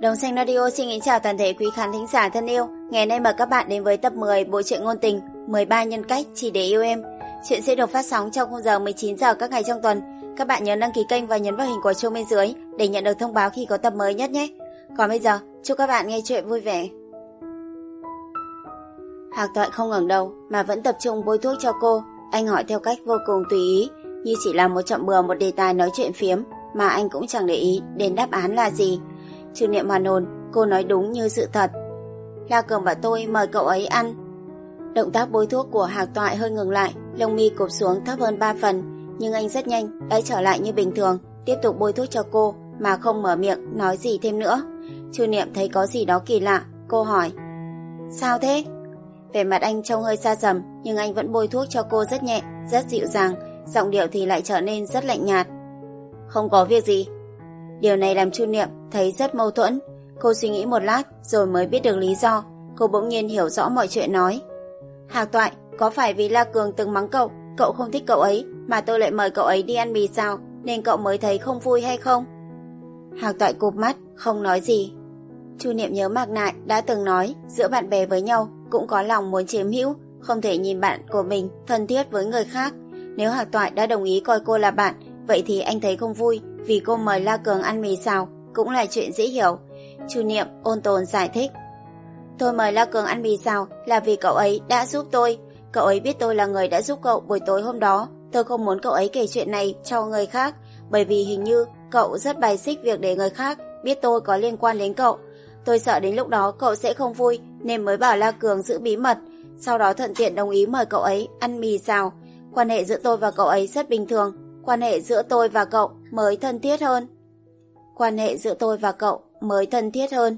Đồng Xanh Radio xin kính chào toàn thể quý khán thính giả thân yêu. Ngày nay mời các bạn đến với tập 10 bộ truyện ngôn tình 13 nhân cách chỉ để yêu em. Chuyện sẽ được phát sóng trong khung giờ 19 giờ các ngày trong tuần. Các bạn nhớ đăng ký kênh và nhấn vào hình quả chuông bên dưới để nhận được thông báo khi có tập mới nhất nhé. Còn bây giờ, chúc các bạn nghe chuyện vui vẻ. Hạc Toại không ngẩng đầu mà vẫn tập trung bôi thuốc cho cô. Anh hỏi theo cách vô cùng tùy ý, như chỉ là một chậm bừa một đề tài nói chuyện phiếm mà anh cũng chẳng để ý đến đáp án là gì. Trừ niệm hoàn hồn, cô nói đúng như sự thật. La Cường bảo tôi mời cậu ấy ăn. Động tác bôi thuốc của Hạc Toại hơi ngừng lại, lông mi cụp xuống thấp hơn 3 phần, nhưng anh rất nhanh đã trở lại như bình thường, tiếp tục bôi thuốc cho cô mà không mở miệng nói gì thêm nữa. Chu niệm thấy có gì đó kỳ lạ, cô hỏi. Sao thế? Vẻ mặt anh trông hơi xa dầm, nhưng anh vẫn bôi thuốc cho cô rất nhẹ, rất dịu dàng, giọng điệu thì lại trở nên rất lạnh nhạt. Không có việc gì. Điều này làm Chu Niệm thấy rất mâu thuẫn. Cô suy nghĩ một lát rồi mới biết được lý do. Cô bỗng nhiên hiểu rõ mọi chuyện nói. Hạc Toại, có phải vì La Cường từng mắng cậu, cậu không thích cậu ấy, mà tôi lại mời cậu ấy đi ăn mì sao, nên cậu mới thấy không vui hay không? Hạc Toại cụp mắt, không nói gì. Chu Niệm nhớ Mạc Nại đã từng nói giữa bạn bè với nhau cũng có lòng muốn chiếm hữu, không thể nhìn bạn của mình thân thiết với người khác. Nếu Hạc Toại đã đồng ý coi cô là bạn, vậy thì anh thấy không vui vì cô mời La Cường ăn mì xào, cũng là chuyện dễ hiểu. Chu Niệm ôn tồn giải thích. Tôi mời La Cường ăn mì xào là vì cậu ấy đã giúp tôi. Cậu ấy biết tôi là người đã giúp cậu buổi tối hôm đó. Tôi không muốn cậu ấy kể chuyện này cho người khác, bởi vì hình như cậu rất bài xích việc để người khác biết tôi có liên quan đến cậu. Tôi sợ đến lúc đó cậu sẽ không vui nên mới bảo La Cường giữ bí mật. Sau đó thuận tiện đồng ý mời cậu ấy ăn mì xào. Quan hệ giữa tôi và cậu ấy rất bình thường. Quan hệ giữa tôi và cậu mới thân thiết hơn. Quan hệ giữa tôi và cậu mới thân thiết hơn.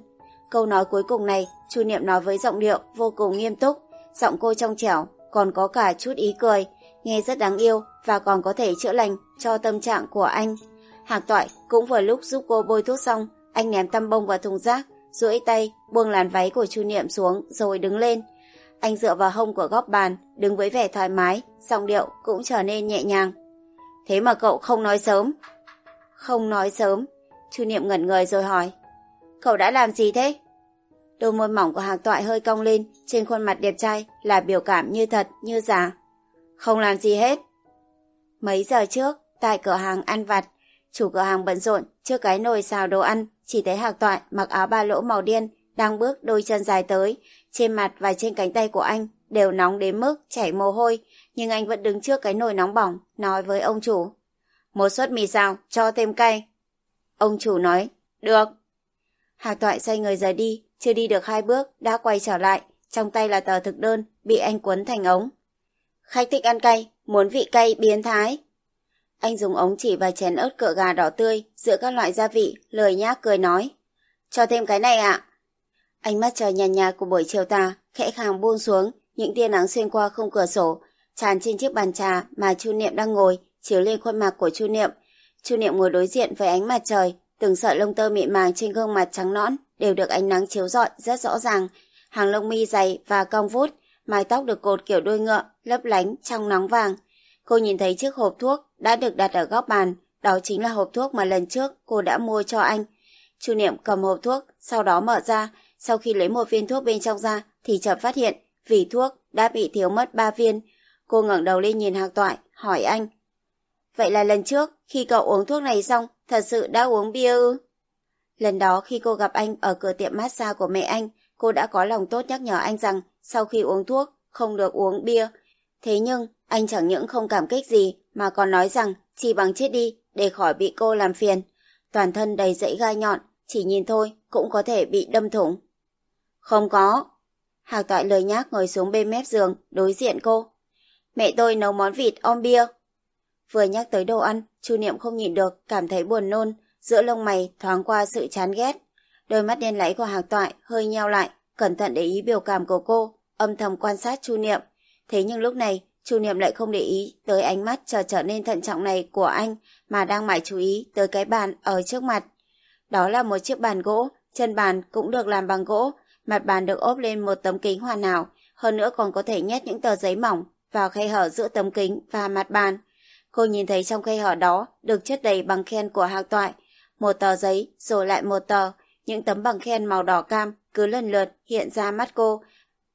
Câu nói cuối cùng này, Chu Niệm nói với giọng điệu vô cùng nghiêm túc. Giọng cô trong trẻo, còn có cả chút ý cười. Nghe rất đáng yêu và còn có thể chữa lành cho tâm trạng của anh. Hạc Toại cũng vừa lúc giúp cô bôi thuốc xong, anh ném tăm bông vào thùng rác, duỗi tay buông làn váy của Chu Niệm xuống rồi đứng lên. Anh dựa vào hông của góc bàn, đứng với vẻ thoải mái, giọng điệu cũng trở nên nhẹ nhàng. Thế mà cậu không nói sớm. Không nói sớm, Chu Niệm ngẩn người rồi hỏi. Cậu đã làm gì thế? Đôi môi mỏng của Hạc Toại hơi cong lên, trên khuôn mặt đẹp trai là biểu cảm như thật, như giả. Không làm gì hết. Mấy giờ trước, tại cửa hàng ăn vặt, chủ cửa hàng bận rộn trước cái nồi xào đồ ăn, chỉ thấy Hạc Toại mặc áo ba lỗ màu đen, đang bước đôi chân dài tới, trên mặt và trên cánh tay của anh đều nóng đến mức chảy mồ hôi, nhưng anh vẫn đứng trước cái nồi nóng bỏng, nói với ông chủ. Một suất mì xào, cho thêm cay. Ông chủ nói, được. Hạc Toại xoay người rời đi, chưa đi được hai bước, đã quay trở lại, trong tay là tờ thực đơn, bị anh cuốn thành ống. Khách thích ăn cay, muốn vị cay biến thái. Anh dùng ống chỉ và chén ớt cỡ gà đỏ tươi giữa các loại gia vị, lời nhác cười nói. Cho thêm cái này ạ. Ánh mắt trời nhàn nhạt của buổi chiều tà, khẽ khàng buông xuống, những tia nắng xuyên qua không cửa sổ, tràn trên chiếc bàn trà mà Chu Niệm đang ngồi, chiếu lên khuôn mặt của Chu Niệm. Chu Niệm ngồi đối diện với ánh mặt trời, từng sợi lông tơ mịn màng trên gương mặt trắng nõn đều được ánh nắng chiếu rọi rất rõ ràng, hàng lông mi dày và cong vút, mái tóc được cột kiểu đuôi ngựa, lấp lánh trong nắng vàng. Cô nhìn thấy chiếc hộp thuốc đã được đặt ở góc bàn, đó chính là hộp thuốc mà lần trước cô đã mua cho anh. Chu Niệm cầm hộp thuốc, sau đó mở ra, sau khi lấy một viên thuốc bên trong ra thì chợt phát hiện vì thuốc đã bị thiếu mất ba viên. Cô ngẩng đầu lên nhìn Hạc Toại, hỏi anh. Vậy là lần trước, khi cậu uống thuốc này xong, thật sự đã uống bia ư? Lần đó khi cô gặp anh ở cửa tiệm massage của mẹ anh, cô đã có lòng tốt nhắc nhở anh rằng sau khi uống thuốc, không được uống bia. Thế nhưng, anh chẳng những không cảm kích gì mà còn nói rằng chỉ bằng chết đi để khỏi bị cô làm phiền. Toàn thân đầy dãy gai nhọn, chỉ nhìn thôi cũng có thể bị đâm thủng. Không có. Hạc toại lời nhác ngồi xuống bên mép giường, đối diện cô. Mẹ tôi nấu món vịt om bia. Vừa nhắc tới đồ ăn, Chu Niệm không nhịn được, cảm thấy buồn nôn, giữa lông mày thoáng qua sự chán ghét. Đôi mắt đen láy của Hạc toại hơi nheo lại, cẩn thận để ý biểu cảm của cô, âm thầm quan sát Chu Niệm. Thế nhưng lúc này, Chu Niệm lại không để ý tới ánh mắt trở trở nên thận trọng này của anh mà đang mãi chú ý tới cái bàn ở trước mặt. Đó là một chiếc bàn gỗ, chân bàn cũng được làm bằng gỗ, mặt bàn được ốp lên một tấm kính hoàn hảo, hơn nữa còn có thể nhét những tờ giấy mỏng vào khe hở giữa tấm kính và mặt bàn. Cô nhìn thấy trong khe hở đó được chất đầy bằng khen của hạc toại, một tờ giấy rồi lại một tờ, những tấm bằng khen màu đỏ cam cứ lần lượt hiện ra mắt cô.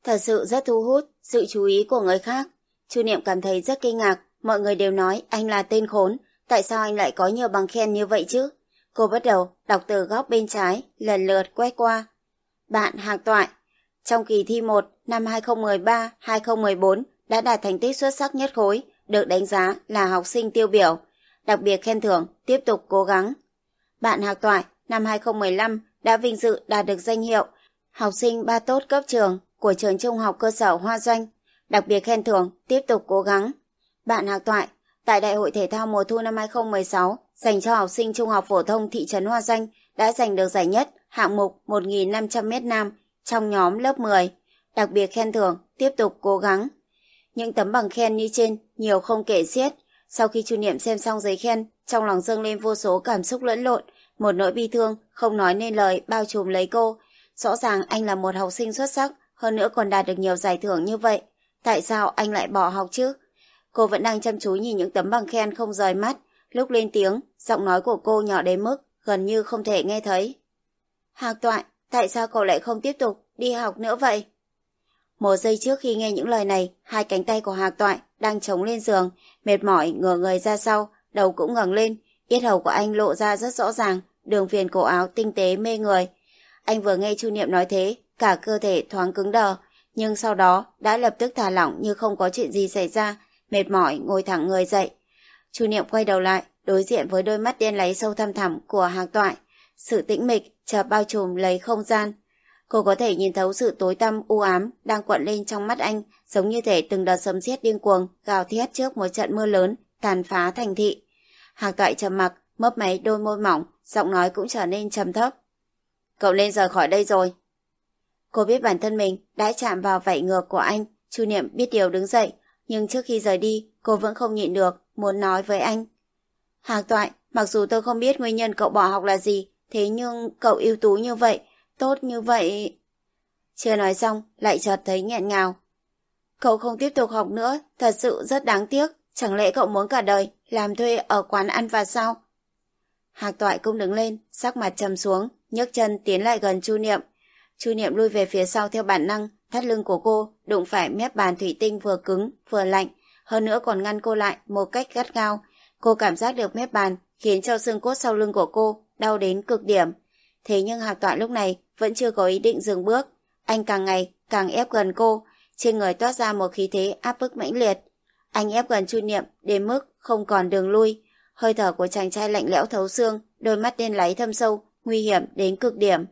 Thật sự rất thu hút sự chú ý của người khác. Chu Niệm cảm thấy rất kinh ngạc, mọi người đều nói anh là tên khốn, tại sao anh lại có nhiều bằng khen như vậy chứ? Cô bắt đầu đọc từ góc bên trái, lần lượt quét qua. Bạn Hạc Toại, trong kỳ thi 1 năm 2013-2014 đã đạt thành tích xuất sắc nhất khối, được đánh giá là học sinh tiêu biểu, đặc biệt khen thưởng, tiếp tục cố gắng. Bạn Hạc Toại năm 2015 đã vinh dự đạt được danh hiệu học sinh ba tốt cấp trường của trường trung học cơ sở Hoa Doanh, đặc biệt khen thưởng, tiếp tục cố gắng. Bạn Hạc Toại, tại Đại hội Thể thao mùa thu năm 2016 dành cho học sinh trung học phổ thông thị trấn Hoa Doanh đã giành được giải nhất hạng mục 1.500m nam trong nhóm lớp 10, đặc biệt khen thưởng, tiếp tục cố gắng. Những tấm bằng khen như trên, nhiều không kể xiết. Sau khi chu niệm xem xong giấy khen, trong lòng dâng lên vô số cảm xúc lẫn lộn, một nỗi bi thương, không nói nên lời, bao trùm lấy cô. Rõ ràng anh là một học sinh xuất sắc, hơn nữa còn đạt được nhiều giải thưởng như vậy. Tại sao anh lại bỏ học chứ? Cô vẫn đang chăm chú nhìn những tấm bằng khen không rời mắt. Lúc lên tiếng, giọng nói của cô nhỏ đến mức gần như không thể nghe thấy. Hạc toại, tại sao cậu lại không tiếp tục đi học nữa vậy? Một giây trước khi nghe những lời này, hai cánh tay của Hạc toại đang chống lên giường, mệt mỏi ngửa người ra sau, đầu cũng ngẩng lên, yết hầu của anh lộ ra rất rõ ràng, đường viền cổ áo tinh tế mê người. Anh vừa nghe Chu Niệm nói thế, cả cơ thể thoáng cứng đờ, nhưng sau đó đã lập tức thả lỏng như không có chuyện gì xảy ra, mệt mỏi ngồi thẳng người dậy. Chu Niệm quay đầu lại, đối diện với đôi mắt đen láy sâu thăm thẳm của Hạc Toại. Sự tĩnh mịch chợt bao trùm lấy không gian. Cô có thể nhìn thấu sự tối tăm u ám đang cuộn lên trong mắt anh, giống như thể từng đợt sấm sét điên cuồng gào thét trước một trận mưa lớn tàn phá thành thị. Hạc Toại trầm mặc, mấp máy đôi môi mỏng, giọng nói cũng trở nên trầm thấp. Cậu nên rời khỏi đây rồi. Cô biết bản thân mình đã chạm vào vảy ngược của anh, Chu Niệm biết điều đứng dậy, nhưng trước khi rời đi, cô vẫn không nhịn được, muốn nói với anh. Hạc Toại, mặc dù tôi không biết nguyên nhân cậu bỏ học là gì, thế nhưng cậu ưu tú như vậy, tốt như vậy... Chưa nói xong, lại chợt thấy nghẹn ngào. Cậu không tiếp tục học nữa, thật sự rất đáng tiếc. Chẳng lẽ cậu muốn cả đời làm thuê ở quán ăn và sao? Hạc Toại cũng đứng lên, sắc mặt trầm xuống, nhấc chân tiến lại gần Chu Niệm. Chu Niệm lui về phía sau theo bản năng, thắt lưng của cô đụng phải mép bàn thủy tinh vừa cứng vừa lạnh, hơn nữa còn ngăn cô lại một cách gắt gao. Cô cảm giác được mép bàn khiến cho xương cốt sau lưng của cô đau đến cực điểm. Thế nhưng Hạc Toại lúc này vẫn chưa có ý định dừng bước. Anh càng ngày càng ép gần cô, trên người toát ra một khí thế áp bức mãnh liệt. Anh ép gần Chu Niệm đến mức không còn đường lui. Hơi thở của chàng trai lạnh lẽo thấu xương, đôi mắt đen láy thâm sâu, nguy hiểm đến cực điểm.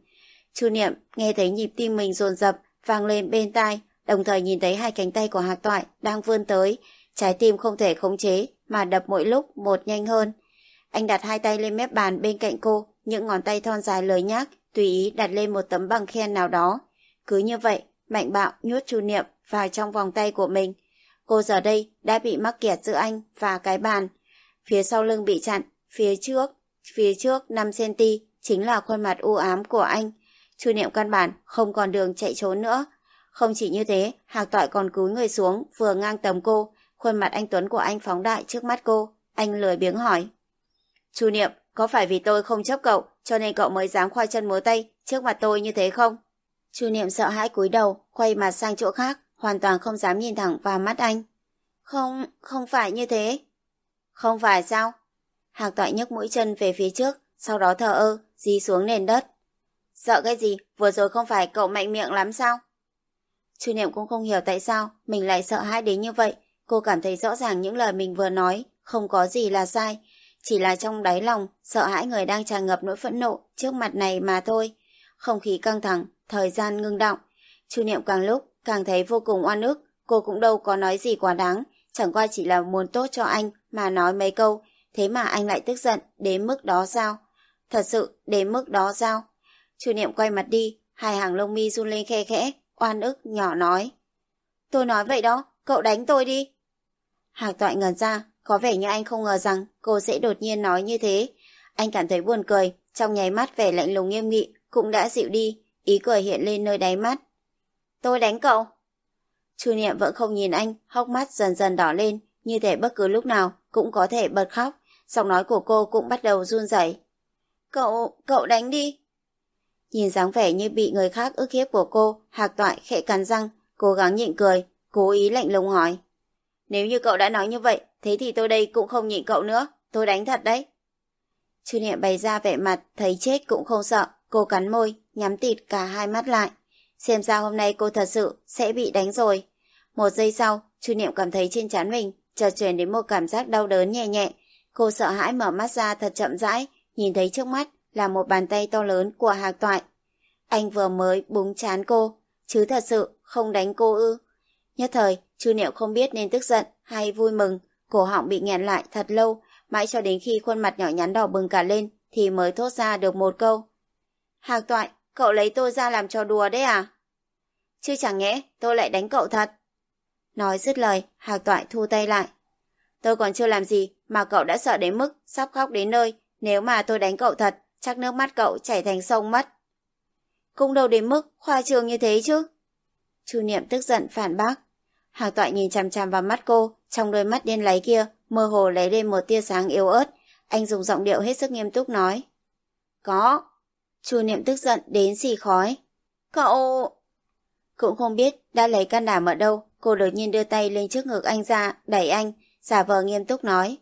Chu Niệm nghe thấy nhịp tim mình dồn dập vang lên bên tai, đồng thời nhìn thấy hai cánh tay của Hạc Toại đang vươn tới, trái tim không thể khống chế mà đập mỗi lúc một nhanh hơn. Anh đặt hai tay lên mép bàn bên cạnh cô, những ngón tay thon dài lời nhác tùy ý đặt lên một tấm bằng khen nào đó. Cứ như vậy, mạnh bạo nhốt Chu Niệm vào trong vòng tay của mình. Cô giờ đây đã bị mắc kẹt giữa anh và cái bàn. Phía sau lưng bị chặn, phía trước, phía trước 5cm chính là khuôn mặt u ám của anh. Chu Niệm căn bản không còn đường chạy trốn nữa. Không chỉ như thế, Hạc Toại còn cúi người xuống, vừa ngang tầm cô, khuôn mặt anh Tuấn của anh phóng đại trước mắt cô. Anh lười biếng hỏi. Chu Niệm, có phải vì tôi không chấp cậu, cho nên cậu mới dám khoai chân múa tay trước mặt tôi như thế không? Chu Niệm sợ hãi cúi đầu, quay mặt sang chỗ khác, hoàn toàn không dám nhìn thẳng vào mắt anh. Không, không phải như thế. Không phải sao? Hạc Toại nhấc mũi chân về phía trước, sau đó thờ ơ, dí xuống nền đất. Sợ cái gì? Vừa rồi không phải cậu mạnh miệng lắm sao? Chu Niệm cũng không hiểu tại sao mình lại sợ hãi đến như vậy. Cô cảm thấy rõ ràng những lời mình vừa nói không có gì là sai. Chỉ là trong đáy lòng sợ hãi người đang tràn ngập nỗi phẫn nộ trước mặt này mà thôi. Không khí căng thẳng, thời gian ngưng động. Chu Niệm càng lúc càng thấy vô cùng oan ức. Cô cũng đâu có nói gì quá đáng. Chẳng qua chỉ là muốn tốt cho anh mà nói mấy câu. Thế mà anh lại tức giận đến mức đó sao? Thật sự đến mức đó sao? Chu Niệm quay mặt đi, hai hàng lông mi run lên khe khẽ, oan ức nhỏ nói. Tôi nói vậy đó, cậu đánh tôi đi. Hạc toại ngẩn ra, có vẻ như anh không ngờ rằng cô sẽ đột nhiên nói như thế. Anh cảm thấy buồn cười, trong nháy mắt vẻ lạnh lùng nghiêm nghị cũng đã dịu đi, ý cười hiện lên nơi đáy mắt. Tôi đánh cậu. Chu Niệm vẫn không nhìn anh, hốc mắt dần dần đỏ lên, như thể bất cứ lúc nào cũng có thể bật khóc. Giọng nói của cô cũng bắt đầu run rẩy. Cậu, cậu đánh đi. Nhìn dáng vẻ như bị người khác ức hiếp của cô, hạc toại khẽ cắn răng, cố gắng nhịn cười, cố ý lạnh lùng hỏi. Nếu như cậu đã nói như vậy, thế thì tôi đây cũng không nhịn cậu nữa, tôi đánh thật đấy. Chu Niệm bày ra vẻ mặt, thấy chết cũng không sợ, cô cắn môi, nhắm tịt cả hai mắt lại. Xem ra hôm nay cô thật sự sẽ bị đánh rồi. Một giây sau, Chu Niệm cảm thấy trên trán mình chợt truyền đến một cảm giác đau đớn nhẹ nhẹ. Cô sợ hãi mở mắt ra thật chậm rãi, nhìn thấy trước mắt là một bàn tay to lớn của Hạc Toại. Anh vừa mới búng chán cô, chứ thật sự không đánh cô ư. Nhất thời, Chu Niệm không biết nên tức giận hay vui mừng, cổ họng bị nghẹn lại thật lâu, mãi cho đến khi khuôn mặt nhỏ nhắn đỏ bừng cả lên thì mới thốt ra được một câu. Hạc Toại, cậu lấy tôi ra làm trò đùa đấy à? Chứ chẳng nhẽ tôi lại đánh cậu thật. Nói dứt lời, Hạc Toại thu tay lại. Tôi còn chưa làm gì mà cậu đã sợ đến mức sắp khóc đến nơi. Nếu mà tôi đánh cậu thật, chắc nước mắt cậu chảy thành sông mất. Cũng đâu đến mức khoa trương như thế chứ. Chu Niệm tức giận phản bác. Hạc Toại nhìn chằm chằm vào mắt cô, trong đôi mắt đen láy kia, mơ hồ lấy lên một tia sáng yếu ớt. Anh dùng giọng điệu hết sức nghiêm túc nói. Có. Chu Niệm tức giận đến xì khói. Cậu... Cũng không biết đã lấy can đảm ở đâu, cô đột nhiên đưa tay lên trước ngực anh ra, đẩy anh, giả vờ nghiêm túc nói.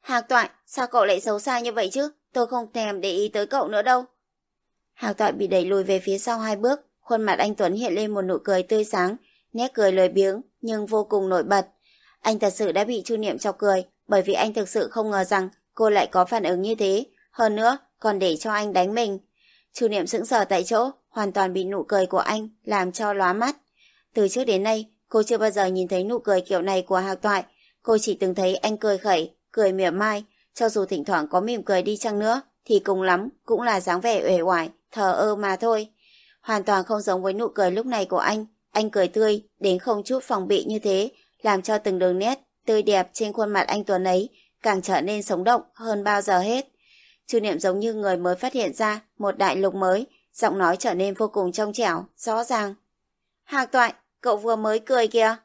Hạc Toại, sao cậu lại xấu xa như vậy chứ? Tôi không thèm để ý tới cậu nữa đâu. Hạc Toại bị đẩy lùi về phía sau hai bước, khuôn mặt anh Tuấn hiện lên một nụ cười tươi sáng, nét cười lười biếng nhưng vô cùng nổi bật. Anh thật sự đã bị Chu Niệm chọc cười, bởi vì anh thực sự không ngờ rằng cô lại có phản ứng như thế, hơn nữa còn để cho anh đánh mình. Chu Niệm sững sờ tại chỗ, hoàn toàn bị nụ cười của anh làm cho lóa mắt. Từ trước đến nay, cô chưa bao giờ nhìn thấy nụ cười kiểu này của Hạc Toại, cô chỉ từng thấy anh cười khẩy, cười mỉa mai, cho dù thỉnh thoảng có mỉm cười đi chăng nữa, thì cùng lắm cũng là dáng vẻ uể oải, thờ ơ mà thôi. Hoàn toàn không giống với nụ cười lúc này của anh, anh cười tươi, đến không chút phòng bị như thế, làm cho từng đường nét, tươi đẹp trên khuôn mặt anh Tuấn ấy càng trở nên sống động hơn bao giờ hết. Chu Niệm giống như người mới phát hiện ra một đại lục mới, giọng nói trở nên vô cùng trong trẻo, rõ ràng. Hạc Toại, cậu vừa mới cười kìa.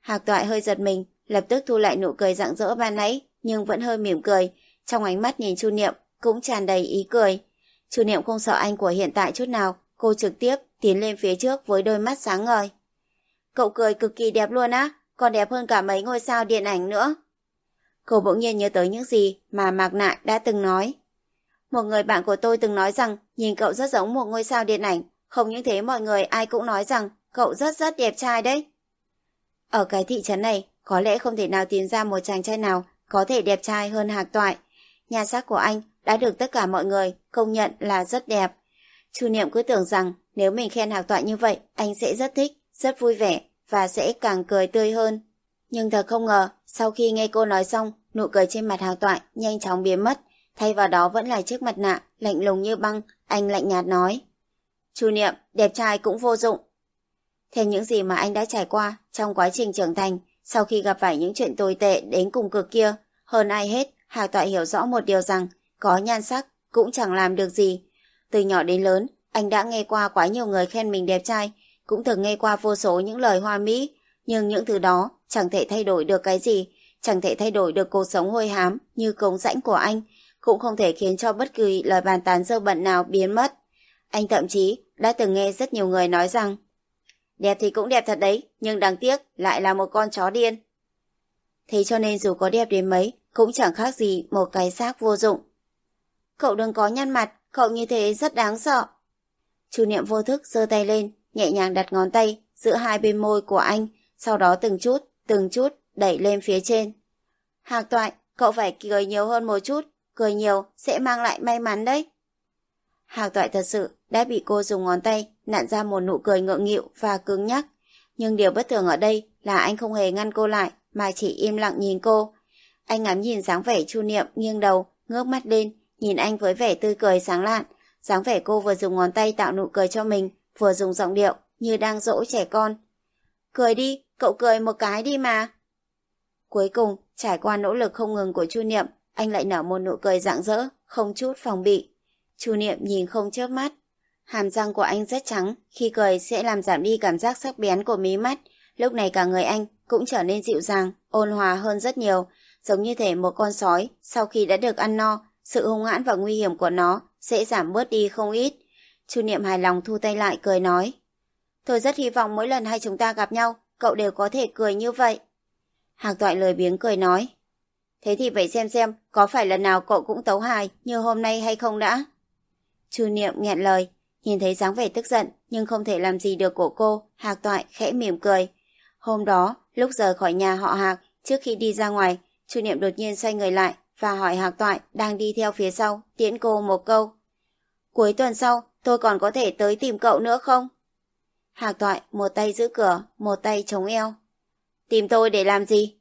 Hạc Toại hơi giật mình, lập tức thu lại nụ cười rạng rỡ ban nãy, nhưng vẫn hơi mỉm cười, trong ánh mắt nhìn Chu Niệm cũng tràn đầy ý cười. Chu Niệm không sợ anh của hiện tại chút nào, cô trực tiếp tiến lên phía trước với đôi mắt sáng ngời. Cậu cười cực kỳ đẹp luôn á, còn đẹp hơn cả mấy ngôi sao điện ảnh nữa. Cô bỗng nhiên nhớ tới những gì mà Mạc Nại đã từng nói. Một người bạn của tôi từng nói rằng nhìn cậu rất giống một ngôi sao điện ảnh, không những thế mọi người ai cũng nói rằng cậu rất rất đẹp trai đấy. Ở cái thị trấn này, có lẽ không thể nào tìm ra một chàng trai nào có thể đẹp trai hơn Hạc Toại. Nhà xác của anh đã được tất cả mọi người công nhận là rất đẹp. Chu Niệm cứ tưởng rằng nếu mình khen Hạc Toại như vậy, anh sẽ rất thích, rất vui vẻ và sẽ càng cười tươi hơn. Nhưng thật không ngờ, sau khi nghe cô nói xong, nụ cười trên mặt Hạc Toại nhanh chóng biến mất, thay vào đó vẫn là chiếc mặt nạ, lạnh lùng như băng, anh lạnh nhạt nói. Chu Niệm, đẹp trai cũng vô dụng. Theo những gì mà anh đã trải qua trong quá trình trưởng thành, sau khi gặp phải những chuyện tồi tệ đến cùng cực kia, hơn ai hết, Hạc Toại hiểu rõ một điều rằng có nhan sắc cũng chẳng làm được gì. Từ nhỏ đến lớn, anh đã nghe qua quá nhiều người khen mình đẹp trai, cũng từng nghe qua vô số những lời hoa mỹ, nhưng những thứ đó chẳng thể thay đổi được cái gì, chẳng thể thay đổi được cuộc sống hôi hám như cống rãnh của anh, cũng không thể khiến cho bất kỳ lời bàn tán dơ bẩn nào biến mất. Anh thậm chí đã từng nghe rất nhiều người nói rằng Đẹp thì cũng đẹp thật đấy, nhưng đáng tiếc lại là một con chó điên. Thế cho nên dù có đẹp đến mấy, cũng chẳng khác gì một cái xác vô dụng. Cậu đừng có nhăn mặt, cậu như thế rất đáng sợ. Chu niệm vô thức giơ tay lên, nhẹ nhàng đặt ngón tay giữa hai bên môi của anh, sau đó từng chút, từng chút đẩy lên phía trên. Hạc toại, cậu phải cười nhiều hơn một chút, cười nhiều sẽ mang lại may mắn đấy. Hạc toại thật sự đã bị cô dùng ngón tay nặn ra một nụ cười ngượng nghịu và cứng nhắc. Nhưng điều bất thường ở đây là anh không hề ngăn cô lại mà chỉ im lặng nhìn cô. Anh ngắm nhìn dáng vẻ chu niệm nghiêng đầu, ngước mắt lên, nhìn anh với vẻ tươi cười sáng lạn. dáng vẻ cô vừa dùng ngón tay tạo nụ cười cho mình, vừa dùng giọng điệu như đang dỗ trẻ con. Cười đi, cậu cười một cái đi mà. Cuối cùng, trải qua nỗ lực không ngừng của Chu Niệm, anh lại nở một nụ cười rạng rỡ, không chút phòng bị. Chu Niệm nhìn không chớp mắt. Hàm răng của anh rất trắng, khi cười sẽ làm giảm đi cảm giác sắc bén của mí mắt. Lúc này cả người anh cũng trở nên dịu dàng, ôn hòa hơn rất nhiều, giống như thể một con sói sau khi đã được ăn no, sự hung hãn và nguy hiểm của nó sẽ giảm bớt đi không ít. Chu Niệm hài lòng thu tay lại cười nói. Tôi rất hy vọng mỗi lần hai chúng ta gặp nhau, cậu đều có thể cười như vậy. Hạc toại lời biếng cười nói. Thế thì vậy xem xem có phải lần nào cậu cũng tấu hài như hôm nay hay không đã. Chu Niệm nghẹn lời, nhìn thấy dáng vẻ tức giận nhưng không thể làm gì được của cô, Hạc toại khẽ mỉm cười. Hôm đó, lúc rời khỏi nhà họ Hạc, trước khi đi ra ngoài, Chu Niệm đột nhiên xoay người lại và hỏi Hạc toại đang đi theo phía sau, tiễn cô một câu. Cuối tuần sau, tôi còn có thể tới tìm cậu nữa không? Hạc toại một tay giữ cửa, một tay chống eo. Tìm tôi để làm gì?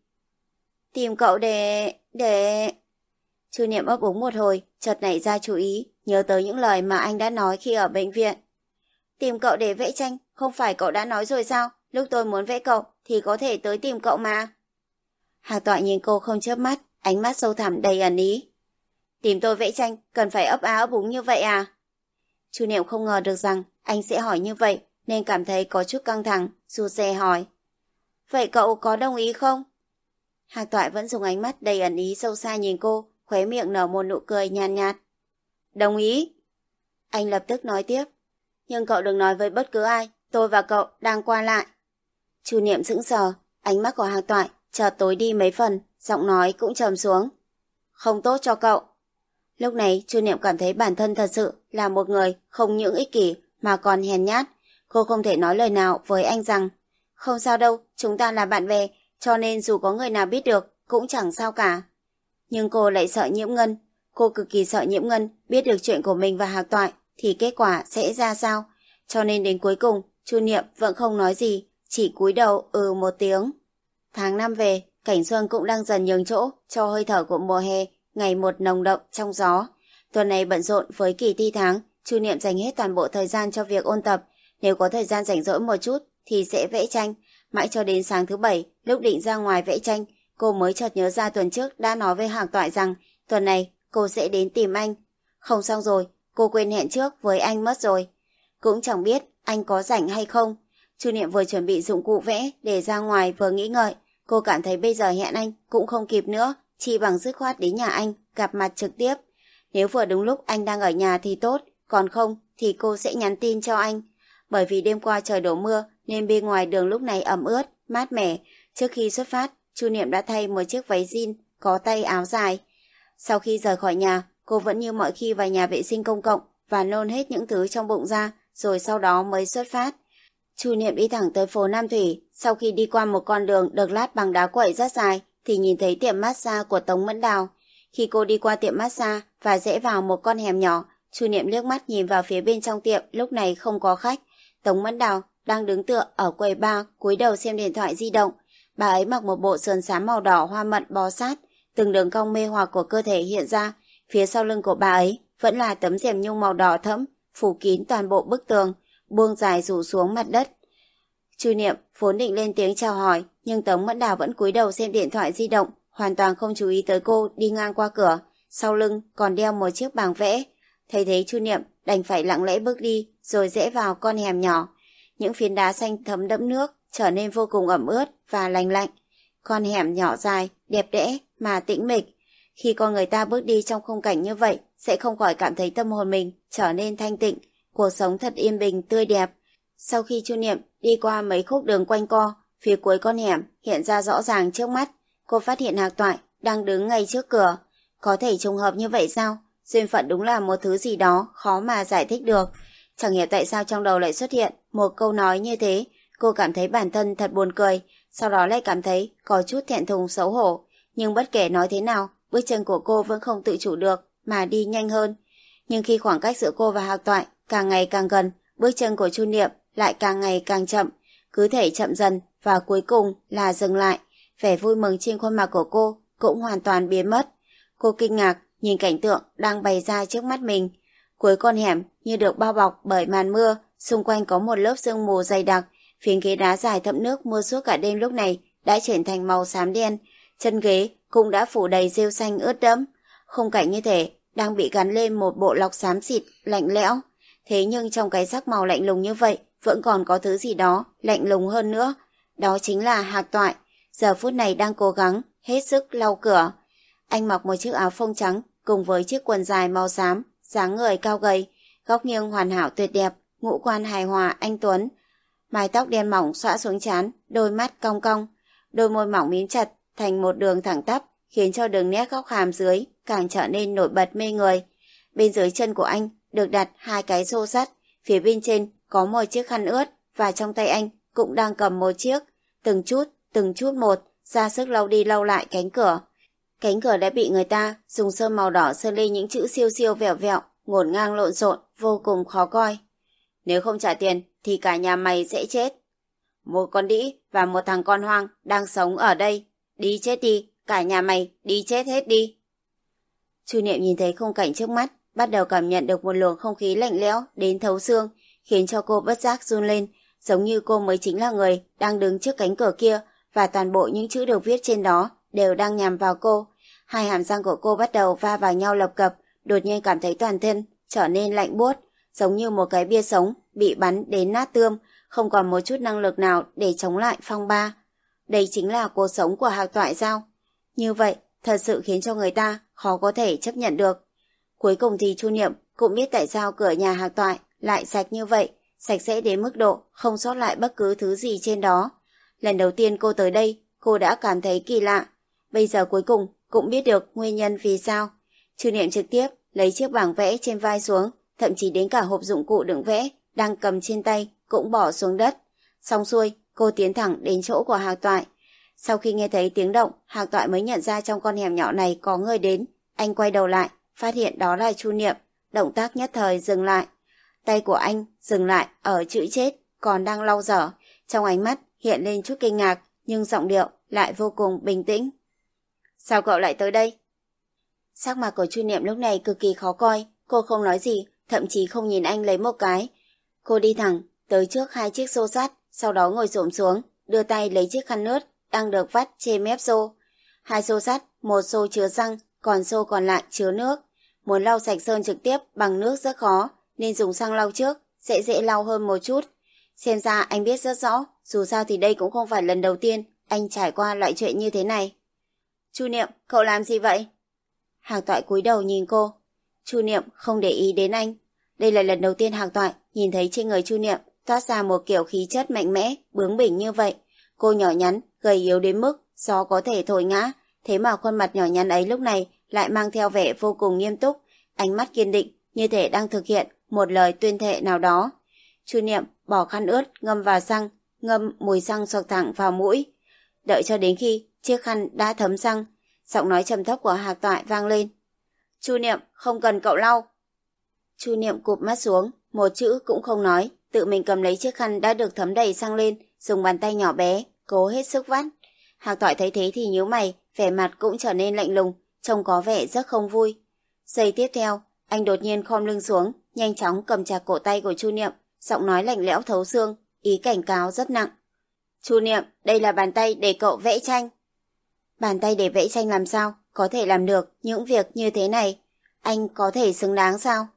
Tìm cậu để... để... Chu Niệm ấp úng một hồi, chợt nảy ra chú ý, nhớ tới những lời mà anh đã nói khi ở bệnh viện. Tìm cậu để vẽ tranh, không phải cậu đã nói rồi sao? Lúc tôi muốn vẽ cậu thì có thể tới tìm cậu mà. Hạc toại nhìn cô không chớp mắt, ánh mắt sâu thẳm đầy ẩn ý. Tìm tôi vẽ tranh, cần phải ấp á ấp úng như vậy à? Chu Niệm không ngờ được rằng anh sẽ hỏi như vậy, nên cảm thấy có chút căng thẳng, dù dè hỏi. Vậy cậu có đồng ý không? Hạc toại vẫn dùng ánh mắt đầy ẩn ý sâu xa nhìn cô, khóe miệng nở một nụ cười nhàn nhạt, nhạt. Đồng ý. Anh lập tức nói tiếp. Nhưng cậu đừng nói với bất cứ ai, tôi và cậu đang qua lại. Chu Niệm sững sờ, ánh mắt của Hạc toại chợt tối đi mấy phần, giọng nói cũng trầm xuống. Không tốt cho cậu. Lúc này Chu Niệm cảm thấy bản thân thật sự là một người không những ích kỷ mà còn hèn nhát. Cô không thể nói lời nào với anh rằng không sao đâu, chúng ta là bạn bè, cho nên dù có người nào biết được cũng chẳng sao cả. Nhưng cô lại sợ nhiễm ngân. Cô cực kỳ sợ nhiễm ngân biết được chuyện của mình và hạc toại thì kết quả sẽ ra sao. Cho nên đến cuối cùng, Chu Niệm vẫn không nói gì, chỉ cúi đầu ừ một tiếng. Tháng năm về, cảnh xuân cũng đang dần nhường chỗ cho hơi thở của mùa hè, ngày một nồng đậm trong gió. Tuần này bận rộn với kỳ thi tháng, Chu Niệm dành hết toàn bộ thời gian cho việc ôn tập. Nếu có thời gian rảnh rỗi một chút thì sẽ vẽ tranh. Mãi cho đến sáng thứ bảy, lúc định ra ngoài vẽ tranh, cô mới chợt nhớ ra tuần trước đã nói với hàng toại rằng tuần này cô sẽ đến tìm anh. Không xong rồi, cô quên hẹn trước với anh mất rồi. Cũng chẳng biết anh có rảnh hay không. Chu Niệm vừa chuẩn bị dụng cụ vẽ để ra ngoài vừa nghĩ ngợi. Cô cảm thấy bây giờ hẹn anh cũng không kịp nữa, chỉ bằng dứt khoát đến nhà anh, gặp mặt trực tiếp. Nếu vừa đúng lúc anh đang ở nhà thì tốt, còn không thì cô sẽ nhắn tin cho anh. Bởi vì đêm qua trời đổ mưa nên bên ngoài đường lúc này ẩm ướt, mát mẻ. Trước khi xuất phát, Chu Niệm đã thay một chiếc váy jean có tay áo dài. Sau khi rời khỏi nhà, cô vẫn như mọi khi vào nhà vệ sinh công cộng và nôn hết những thứ trong bụng ra, rồi sau đó mới xuất phát. Chu Niệm đi thẳng tới phố Nam Thủy, sau khi đi qua một con đường được lát bằng đá quậy rất dài, thì nhìn thấy tiệm massage của Tống Mẫn Đào. Khi cô đi qua tiệm massage và rẽ vào một con hẻm nhỏ, Chu Niệm liếc mắt nhìn vào phía bên trong tiệm, lúc này không có khách. Tống Mẫn Đào đang đứng tựa ở quầy bar, cúi đầu xem điện thoại di động. Bà ấy mặc một bộ sườn xám màu đỏ hoa mận bó sát, từng đường cong mê hoặc của cơ thể hiện ra. Phía sau lưng của bà ấy vẫn là tấm rèm nhung màu đỏ thẫm, phủ kín toàn bộ bức tường, buông dài rủ xuống mặt đất. Chu Niệm vốn định lên tiếng chào hỏi, nhưng Tống Mẫn Đào vẫn cúi đầu xem điện thoại di động, hoàn toàn không chú ý tới cô đi ngang qua cửa, sau lưng còn đeo một chiếc bảng vẽ. Thấy thế Chu Niệm đành phải lặng lẽ bước đi, rồi rẽ vào con hẻm nhỏ. Những phiến đá xanh thấm đẫm nước, trở nên vô cùng ẩm ướt và lành lạnh. Con hẻm nhỏ dài, đẹp đẽ mà tĩnh mịch. Khi con người ta bước đi trong khung cảnh như vậy, sẽ không khỏi cảm thấy tâm hồn mình trở nên thanh tịnh, cuộc sống thật yên bình, tươi đẹp. Sau khi Chu Niệm đi qua mấy khúc đường quanh co, phía cuối con hẻm hiện ra rõ ràng trước mắt, cô phát hiện Hạc Toại đang đứng ngay trước cửa. Có thể trùng hợp như vậy sao? Duyên phận đúng là một thứ gì đó khó mà giải thích được. Chẳng hiểu tại sao trong đầu lại xuất hiện một câu nói như thế. Cô cảm thấy bản thân thật buồn cười, sau đó lại cảm thấy có chút thẹn thùng xấu hổ. Nhưng bất kể nói thế nào, bước chân của cô vẫn không tự chủ được mà đi nhanh hơn. Nhưng khi khoảng cách giữa cô và Hạc Toại càng ngày càng gần, bước chân của Chu Niệm lại càng ngày càng chậm, cứ thể chậm dần và cuối cùng là dừng lại. Vẻ vui mừng trên khuôn mặt của cô cũng hoàn toàn biến mất. Cô kinh ngạc nhìn cảnh tượng đang bày ra trước mắt mình. Cuối con hẻm như được bao bọc bởi màn mưa, xung quanh có một lớp sương mù dày đặc, phiến ghế đá dài thấm nước mưa suốt cả đêm lúc này đã chuyển thành màu xám đen, chân ghế cũng đã phủ đầy rêu xanh ướt đẫm. Khung cảnh như thể đang bị gắn lên một bộ lọc xám xịt, lạnh lẽo. Thế nhưng trong cái sắc màu lạnh lùng như vậy, vẫn còn có thứ gì đó lạnh lùng hơn nữa. Đó chính là hạc toại, giờ phút này đang cố gắng, hết sức lau cửa. Anh mặc một chiếc áo phông trắng cùng với chiếc quần dài màu xám, dáng người cao gầy, góc nghiêng hoàn hảo tuyệt đẹp, ngũ quan hài hòa anh Tuấn. Mái tóc đen mỏng xõa xuống chán, đôi mắt cong cong, đôi môi mỏng mím chặt thành một đường thẳng tắp, khiến cho đường nét góc hàm dưới càng trở nên nổi bật mê người. Bên dưới chân của anh được đặt hai cái xô sắt, phía bên trên có một chiếc khăn ướt và trong tay anh cũng đang cầm một chiếc, từng chút, từng chút một, ra sức lau đi lau lại cánh cửa. Cánh cửa đã bị người ta dùng sơn màu đỏ sơn lên những chữ siêu siêu vẹo vẹo, ngổn ngang lộn xộn, vô cùng khó coi. Nếu không trả tiền thì cả nhà mày sẽ chết. Một con đĩ và một thằng con hoang đang sống ở đây. Đi chết đi, cả nhà mày đi chết hết đi. Chu Niệm nhìn thấy khung cảnh trước mắt, bắt đầu cảm nhận được một luồng không khí lạnh lẽo đến thấu xương, khiến cho cô bất giác run lên, giống như cô mới chính là người đang đứng trước cánh cửa kia và toàn bộ những chữ được viết trên đó đều đang nhằm vào cô. Hai hàm răng của cô bắt đầu va vào nhau lập cập, đột nhiên cảm thấy toàn thân trở nên lạnh buốt, giống như một cái bia sống bị bắn đến nát tươm, không còn một chút năng lực nào để chống lại phong ba. Đây chính là cuộc sống của hạc toại giao Như vậy, thật sự khiến cho người ta khó có thể chấp nhận được. Cuối cùng thì Chu Niệm cũng biết tại sao cửa nhà hạc toại lại sạch như vậy, sạch sẽ đến mức độ không sót lại bất cứ thứ gì trên đó. Lần đầu tiên cô tới đây, cô đã cảm thấy kỳ lạ. Bây giờ cuối cùng cũng biết được nguyên nhân vì sao. Chư Niệm trực tiếp lấy chiếc bảng vẽ trên vai xuống, thậm chí đến cả hộp dụng cụ đựng vẽ đang cầm trên tay cũng bỏ xuống đất. Xong xuôi, cô tiến thẳng đến chỗ của Hạc Toại. Sau khi nghe thấy tiếng động, Hạc Toại mới nhận ra trong con hẻm nhỏ này có người đến. Anh quay đầu lại, phát hiện đó là Chu Niệm. Động tác nhất thời dừng lại. Tay của anh dừng lại ở chữ chết, còn đang lau dở. Trong ánh mắt hiện lên chút kinh ngạc, nhưng giọng điệu lại vô cùng bình tĩnh. Sao cậu lại tới đây? Sắc mặt của Chu Niệm lúc này cực kỳ khó coi, cô không nói gì, thậm chí không nhìn anh lấy một cái. Cô đi thẳng, tới trước hai chiếc xô sắt, sau đó ngồi xổm xuống, đưa tay lấy chiếc khăn nước đang được vắt trên mép xô. Hai xô sắt, một xô chứa răng còn xô còn lại chứa nước. Muốn lau sạch sơn trực tiếp bằng nước rất khó, nên dùng xăng lau trước, sẽ dễ lau hơn một chút. Xem ra anh biết rất rõ, dù sao thì đây cũng không phải lần đầu tiên anh trải qua loại chuyện như thế này. Chu Niệm, cậu làm gì vậy? Hàng toại cúi đầu nhìn cô. Chu Niệm không để ý đến anh. Đây là lần đầu tiên hàng toại nhìn thấy trên người Chu Niệm toát ra một kiểu khí chất mạnh mẽ, bướng bỉnh như vậy. Cô nhỏ nhắn, gầy yếu đến mức gió có thể thổi ngã. Thế mà khuôn mặt nhỏ nhắn ấy lúc này lại mang theo vẻ vô cùng nghiêm túc, ánh mắt kiên định, như thể đang thực hiện một lời tuyên thệ nào đó. Chu Niệm bỏ khăn ướt ngâm vào xăng, ngâm mùi xăng sộc thẳng vào mũi. Đợi cho đến khi chiếc khăn đã thấm xăng, giọng nói trầm thấp của Hạc Toại vang lên. Chu Niệm, không cần cậu lau. Chu Niệm cụp mắt xuống, một chữ cũng không nói, tự mình cầm lấy chiếc khăn đã được thấm đầy xăng lên, dùng bàn tay nhỏ bé, cố hết sức vắt. Hạc Toại thấy thế thì nhíu mày, vẻ mặt cũng trở nên lạnh lùng, trông có vẻ rất không vui. Giây tiếp theo, anh đột nhiên khom lưng xuống, nhanh chóng cầm chặt cổ tay của Chu Niệm, giọng nói lạnh lẽo thấu xương, ý cảnh cáo rất nặng. Chu Niệm, đây là bàn tay để cậu vẽ tranh. Bàn tay để vẽ tranh làm sao? Có thể làm được những việc như thế này. Anh có thể xứng đáng sao?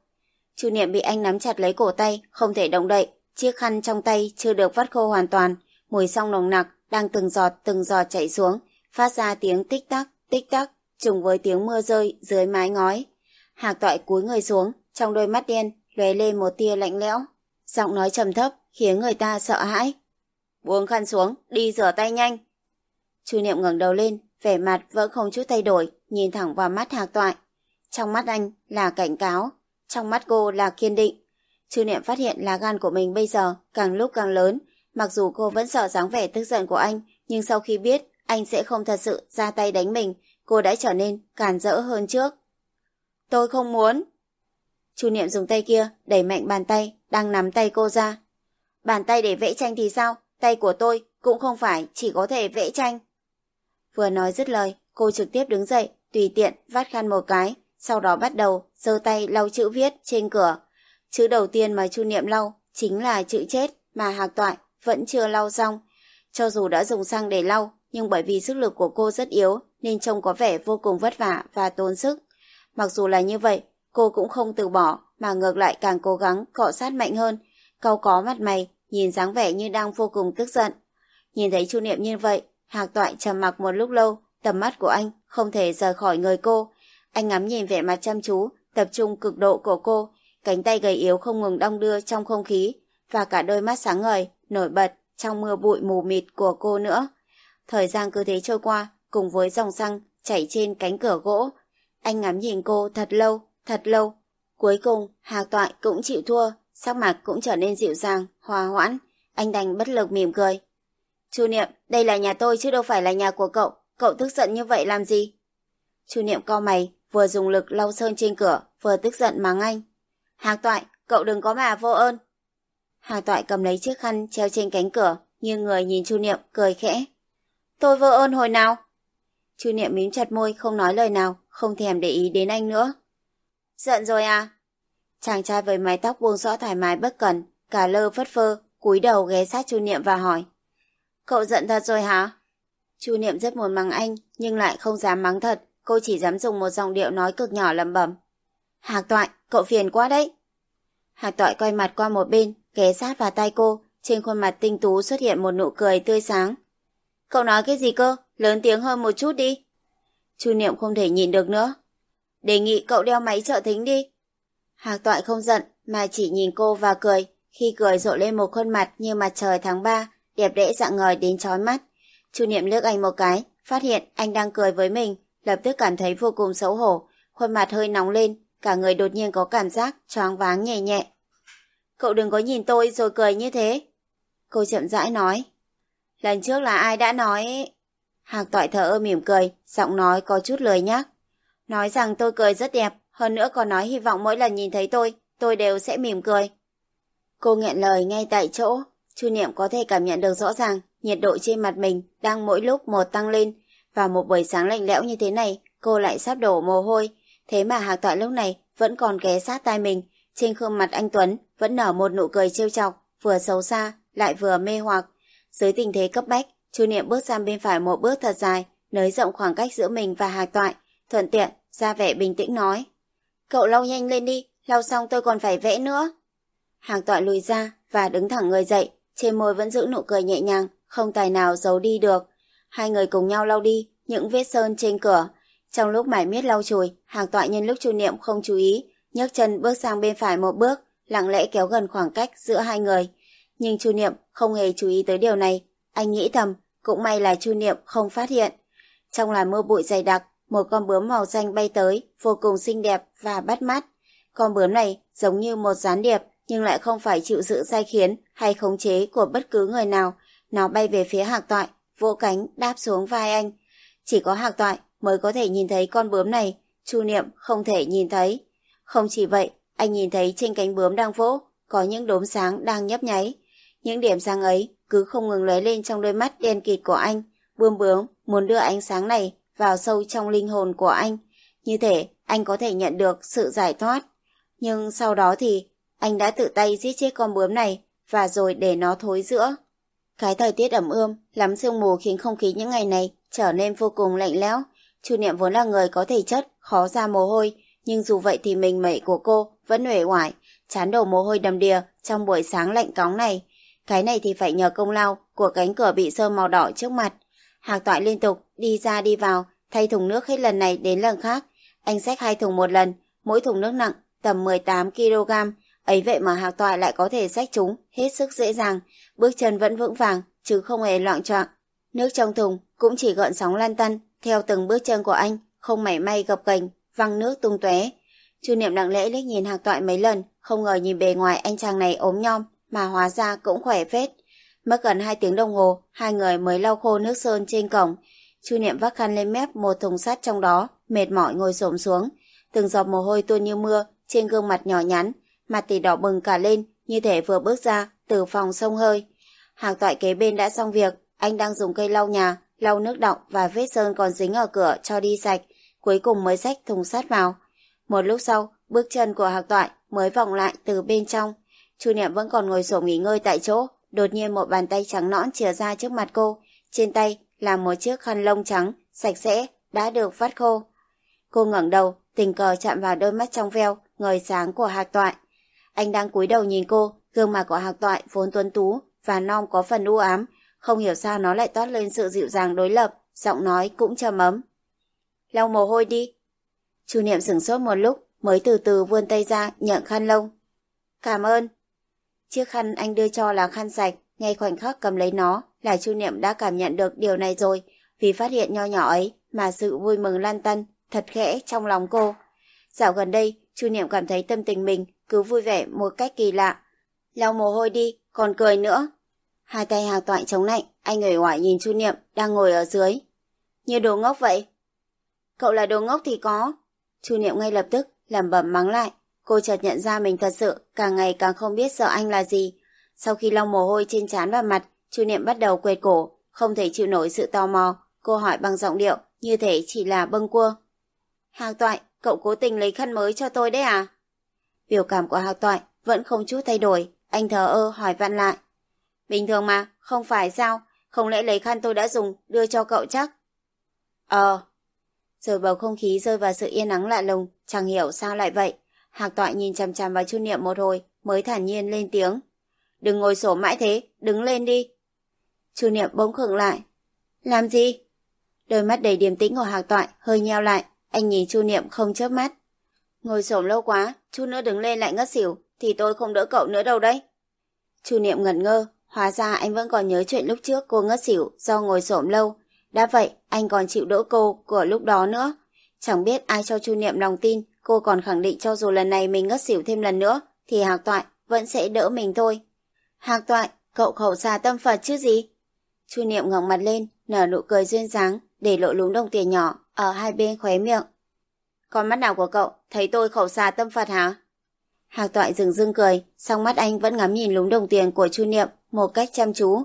Chu Niệm bị anh nắm chặt lấy cổ tay, không thể động đậy. Chiếc khăn trong tay chưa được vắt khô hoàn toàn. Mùi song nồng nặc đang từng giọt từng giọt chảy xuống, phát ra tiếng tích tắc, tích tắc, trùng với tiếng mưa rơi dưới mái ngói. Hạc toại cúi người xuống, trong đôi mắt đen lóe lên một tia lạnh lẽo. Giọng nói trầm thấp khiến người ta sợ hãi. Buông khăn xuống, đi rửa tay nhanh. Chu Niệm ngẩng đầu lên, vẻ mặt vẫn không chút thay đổi, nhìn thẳng vào mắt Hạc Toại. Trong mắt anh là cảnh cáo, trong mắt cô là kiên định. Chu Niệm phát hiện là gan của mình bây giờ càng lúc càng lớn, mặc dù cô vẫn sợ dáng vẻ tức giận của anh, nhưng sau khi biết anh sẽ không thật sự ra tay đánh mình, cô đã trở nên càn rỡ hơn trước. Tôi không muốn. Chu Niệm dùng tay kia đẩy mạnh bàn tay đang nắm tay cô ra. Bàn tay để vẽ tranh thì sao? Tay của tôi cũng không phải chỉ có thể vẽ tranh. Vừa nói dứt lời, cô trực tiếp đứng dậy, tùy tiện vắt khăn một cái, sau đó bắt đầu giơ tay lau chữ viết trên cửa. Chữ đầu tiên mà Chu Niệm lau chính là chữ chết mà Hạc Toại vẫn chưa lau xong. Cho dù đã dùng xăng để lau, nhưng bởi vì sức lực của cô rất yếu nên trông có vẻ vô cùng vất vả và tốn sức. Mặc dù là như vậy, cô cũng không từ bỏ mà ngược lại càng cố gắng cọ sát mạnh hơn, cau có mặt mày, nhìn dáng vẻ như đang vô cùng tức giận. Nhìn thấy Chu Niệm như vậy, Hạc Toại trầm mặc một lúc lâu, tầm mắt của anh không thể rời khỏi người cô. Anh ngắm nhìn vẻ mặt chăm chú, tập trung cực độ của cô, cánh tay gầy yếu không ngừng đong đưa trong không khí, và cả đôi mắt sáng ngời, nổi bật trong mưa bụi mù mịt của cô nữa. Thời gian cứ thế trôi qua, cùng với dòng xăng chảy trên cánh cửa gỗ. Anh ngắm nhìn cô thật lâu, thật lâu. Cuối cùng, Hạc Toại cũng chịu thua, sắc mặt cũng trở nên dịu dàng, hòa hoãn. Anh đành bất lực mỉm cười. Chu Niệm, đây là nhà tôi chứ đâu phải là nhà của cậu. Cậu tức giận như vậy làm gì? Chu Niệm co mày, vừa dùng lực lau sơn trên cửa, vừa tức giận mắng anh. Hạc Toại, cậu đừng có mà vô ơn. Hạc Toại cầm lấy chiếc khăn treo trên cánh cửa, nghiêng người nhìn Chu Niệm cười khẽ. Tôi vô ơn hồi nào? Chu Niệm mím chặt môi không nói lời nào, không thèm để ý đến anh nữa. Giận rồi à? Chàng trai với mái tóc buông xõa thoải mái bất cần, cả lơ phất phơ, cúi đầu ghé sát Chu Niệm và hỏi. Cậu giận thật rồi hả? Chu Niệm rất muốn mắng anh, nhưng lại không dám mắng thật, cô chỉ dám dùng một dòng điệu nói cực nhỏ lẩm bẩm. Hạc toại, cậu phiền quá đấy. Hạc toại quay mặt qua một bên, ghé sát vào tay cô, trên khuôn mặt tinh tú xuất hiện một nụ cười tươi sáng. Cậu nói cái gì cơ? Lớn tiếng hơn một chút đi. Chu Niệm không thể nhìn được nữa. Đề nghị cậu đeo máy trợ thính đi. Hạc toại không giận, mà chỉ nhìn cô và cười. Khi cười rộ lên một khuôn mặt như mặt trời tháng 3, đẹp đẽ dạng ngời đến chói mắt. Chu Niệm liếc anh một cái, phát hiện anh đang cười với mình, lập tức cảm thấy vô cùng xấu hổ, khuôn mặt hơi nóng lên, cả người đột nhiên có cảm giác choáng váng nhẹ nhẹ. Cậu đừng có nhìn tôi rồi cười như thế. Cô chậm rãi nói. Lần trước là ai đã nói... Hạc toại thở ơ mỉm cười, giọng nói có chút lời nhắc. Nói rằng tôi cười rất đẹp, hơn nữa còn nói hy vọng mỗi lần nhìn thấy tôi, tôi đều sẽ mỉm cười. Cô nghẹn lời ngay tại chỗ, Chu Niệm có thể cảm nhận được rõ ràng nhiệt độ trên mặt mình đang mỗi lúc một tăng lên. Vào một buổi sáng lạnh lẽo như thế này, cô lại sắp đổ mồ hôi. Thế mà Hạc Toại lúc này vẫn còn ghé sát tai mình. Trên khuôn mặt anh Tuấn vẫn nở một nụ cười trêu chọc, vừa xấu xa, lại vừa mê hoặc. Dưới tình thế cấp bách, Chu Niệm bước sang bên phải một bước thật dài, nới rộng khoảng cách giữa mình và Hạc Toại, thuận tiện, ra vẻ bình tĩnh nói. Cậu lau nhanh lên đi, lau xong tôi còn phải vẽ nữa. hàng tọa lùi ra và đứng thẳng người dậy, trên môi vẫn giữ nụ cười nhẹ nhàng, không tài nào giấu đi được. Hai người cùng nhau lau đi những vết sơn trên cửa. Trong lúc mải miết lau chùi, hàng tọa nhân lúc chu niệm không chú ý, nhấc chân bước sang bên phải một bước, lặng lẽ kéo gần khoảng cách giữa hai người. Nhưng chu niệm không hề chú ý tới điều này. Anh nghĩ thầm, cũng may là chu niệm không phát hiện. Trong làn mưa bụi dày đặc, một con bướm màu xanh bay tới, vô cùng xinh đẹp và bắt mắt. Con bướm này giống như một gián điệp, nhưng lại không phải chịu sự sai khiến hay khống chế của bất cứ người nào. Nó bay về phía hạc toại, vỗ cánh, đáp xuống vai anh. Chỉ có hạc toại mới có thể nhìn thấy con bướm này, Chu Niệm không thể nhìn thấy. Không chỉ vậy, anh nhìn thấy trên cánh bướm đang vỗ, có những đốm sáng đang nhấp nháy. Những điểm sáng ấy cứ không ngừng lóe lên trong đôi mắt đen kịt của anh. Bươm bướm muốn đưa ánh sáng này vào sâu trong linh hồn của anh. Như thể anh có thể nhận được sự giải thoát. Nhưng sau đó thì anh đã tự tay giết chết con bướm này và rồi để nó thối giữa. Cái thời tiết ẩm ươm, lắm sương mù khiến không khí những ngày này trở nên vô cùng lạnh lẽo. Chu Niệm vốn là người có thể chất, khó ra mồ hôi, nhưng dù vậy thì mình mẩy của cô vẫn uể oải, chán đổ mồ hôi đầm đìa trong buổi sáng lạnh cóng này. Cái này thì phải nhờ công lao của cánh cửa bị sơn màu đỏ trước mặt. Hạc toại liên tục đi ra đi vào, thay thùng nước hết lần này đến lần khác. Anh xách hai thùng một lần, mỗi thùng nước nặng tầm 18 kg, ấy vậy mà Hạc toại lại có thể xách chúng hết sức dễ dàng, bước chân vẫn vững vàng, chứ không hề loạn choạng. Nước trong thùng cũng chỉ gợn sóng lan tăn, theo từng bước chân của anh, không mảy may gập ghềnh, văng nước tung tóe. Chu Niệm lặng lẽ liếc nhìn Hạc Toại mấy lần, không ngờ nhìn bề ngoài anh chàng này ốm nhom, mà hóa ra cũng khỏe phết. Mất gần hai tiếng đồng hồ, hai người mới lau khô nước sơn trên cổng. Chu Niệm vác khăn lên mép một thùng sắt trong đó, mệt mỏi ngồi xổm xuống. Từng giọt mồ hôi tuôn như mưa trên gương mặt nhỏ nhắn, mặt tỷ đỏ bừng cả lên, như thể vừa bước ra từ phòng sông hơi. Hàng toại kế bên đã xong việc, anh đang dùng cây lau nhà, lau nước đọng và vết sơn còn dính ở cửa cho đi sạch, cuối cùng mới xách thùng sắt vào. Một lúc sau, bước chân của Hạc Toại mới vòng lại từ bên trong. Chu Niệm vẫn còn ngồi sổ nghỉ ngơi tại chỗ, đột nhiên một bàn tay trắng nõn chìa ra trước mặt cô. Trên tay là một chiếc khăn lông trắng, sạch sẽ, đã được phát khô. Cô ngẩng đầu, tình cờ chạm vào đôi mắt trong veo, ngời sáng của Hạc Toại. Anh đang cúi đầu nhìn cô, gương mặt của Hạc Toại vốn tuấn tú và non có phần u ám, không hiểu sao nó lại toát lên sự dịu dàng đối lập, giọng nói cũng trầm ấm. Lau mồ hôi đi. Chu Niệm sửng sốt một lúc mới từ từ vươn tay ra nhận khăn lông. Cảm ơn. Chiếc khăn anh đưa cho là khăn sạch, ngay khoảnh khắc cầm lấy nó là Chu Niệm đã cảm nhận được điều này rồi, vì phát hiện nho nhỏ ấy mà sự vui mừng lan tăn thật khẽ trong lòng cô. Dạo gần đây, Chu Niệm cảm thấy tâm tình mình cứ vui vẻ một cách kỳ lạ. Lau mồ hôi đi, còn cười nữa. Hai tay hào toại chống lạnh, anh ngồi ngoại nhìn Chu Niệm đang ngồi ở dưới. Như đồ ngốc vậy. Cậu là đồ ngốc thì có. Chu Niệm ngay lập tức lẩm bẩm mắng lại. Cô chợt nhận ra mình thật sự càng ngày càng không biết sợ anh là gì. Sau khi lau mồ hôi trên trán và mặt, Chu Niệm bắt đầu quệt cổ, không thể chịu nổi sự tò mò. Cô hỏi bằng giọng điệu như thể chỉ là bâng cua. Hạc toại, cậu cố tình lấy khăn mới cho tôi đấy à? Biểu cảm của Hạc toại vẫn không chút thay đổi, anh thờ ơ hỏi vặn lại. Bình thường mà, không phải sao? Không lẽ lấy khăn tôi đã dùng, đưa cho cậu chắc? Ờ. Rồi bầu không khí rơi vào sự yên ắng lạ lùng, chẳng hiểu sao lại vậy. Hạc toại nhìn chằm chằm vào Chu Niệm một hồi, mới thản nhiên lên tiếng. Đừng ngồi sổ mãi thế, đứng lên đi. Chu Niệm bỗng khựng lại. Làm gì? Đôi mắt đầy điềm tĩnh của Hạc toại hơi nheo lại, anh nhìn Chu Niệm không chớp mắt. Ngồi xổm lâu quá, chút nữa đứng lên lại ngất xỉu, thì tôi không đỡ cậu nữa đâu đấy. Chu Niệm ngẩn ngơ, hóa ra anh vẫn còn nhớ chuyện lúc trước cô ngất xỉu do ngồi xổm lâu. Đã vậy, anh còn chịu đỡ cô của lúc đó nữa. Chẳng biết ai cho Chu Niệm lòng tin, cô còn khẳng định cho dù lần này mình ngất xỉu thêm lần nữa, thì Hạc Toại vẫn sẽ đỡ mình thôi. Hạc Toại, cậu khẩu xà tâm Phật chứ gì? Chu Niệm ngẩng mặt lên, nở nụ cười duyên dáng, để lộ lúng đồng tiền nhỏ ở hai bên khóe miệng. Con mắt nào của cậu thấy tôi khẩu xà tâm Phật hả? Hạc toại dừng dưng cười, song mắt anh vẫn ngắm nhìn lúng đồng tiền của Chu Niệm một cách chăm chú.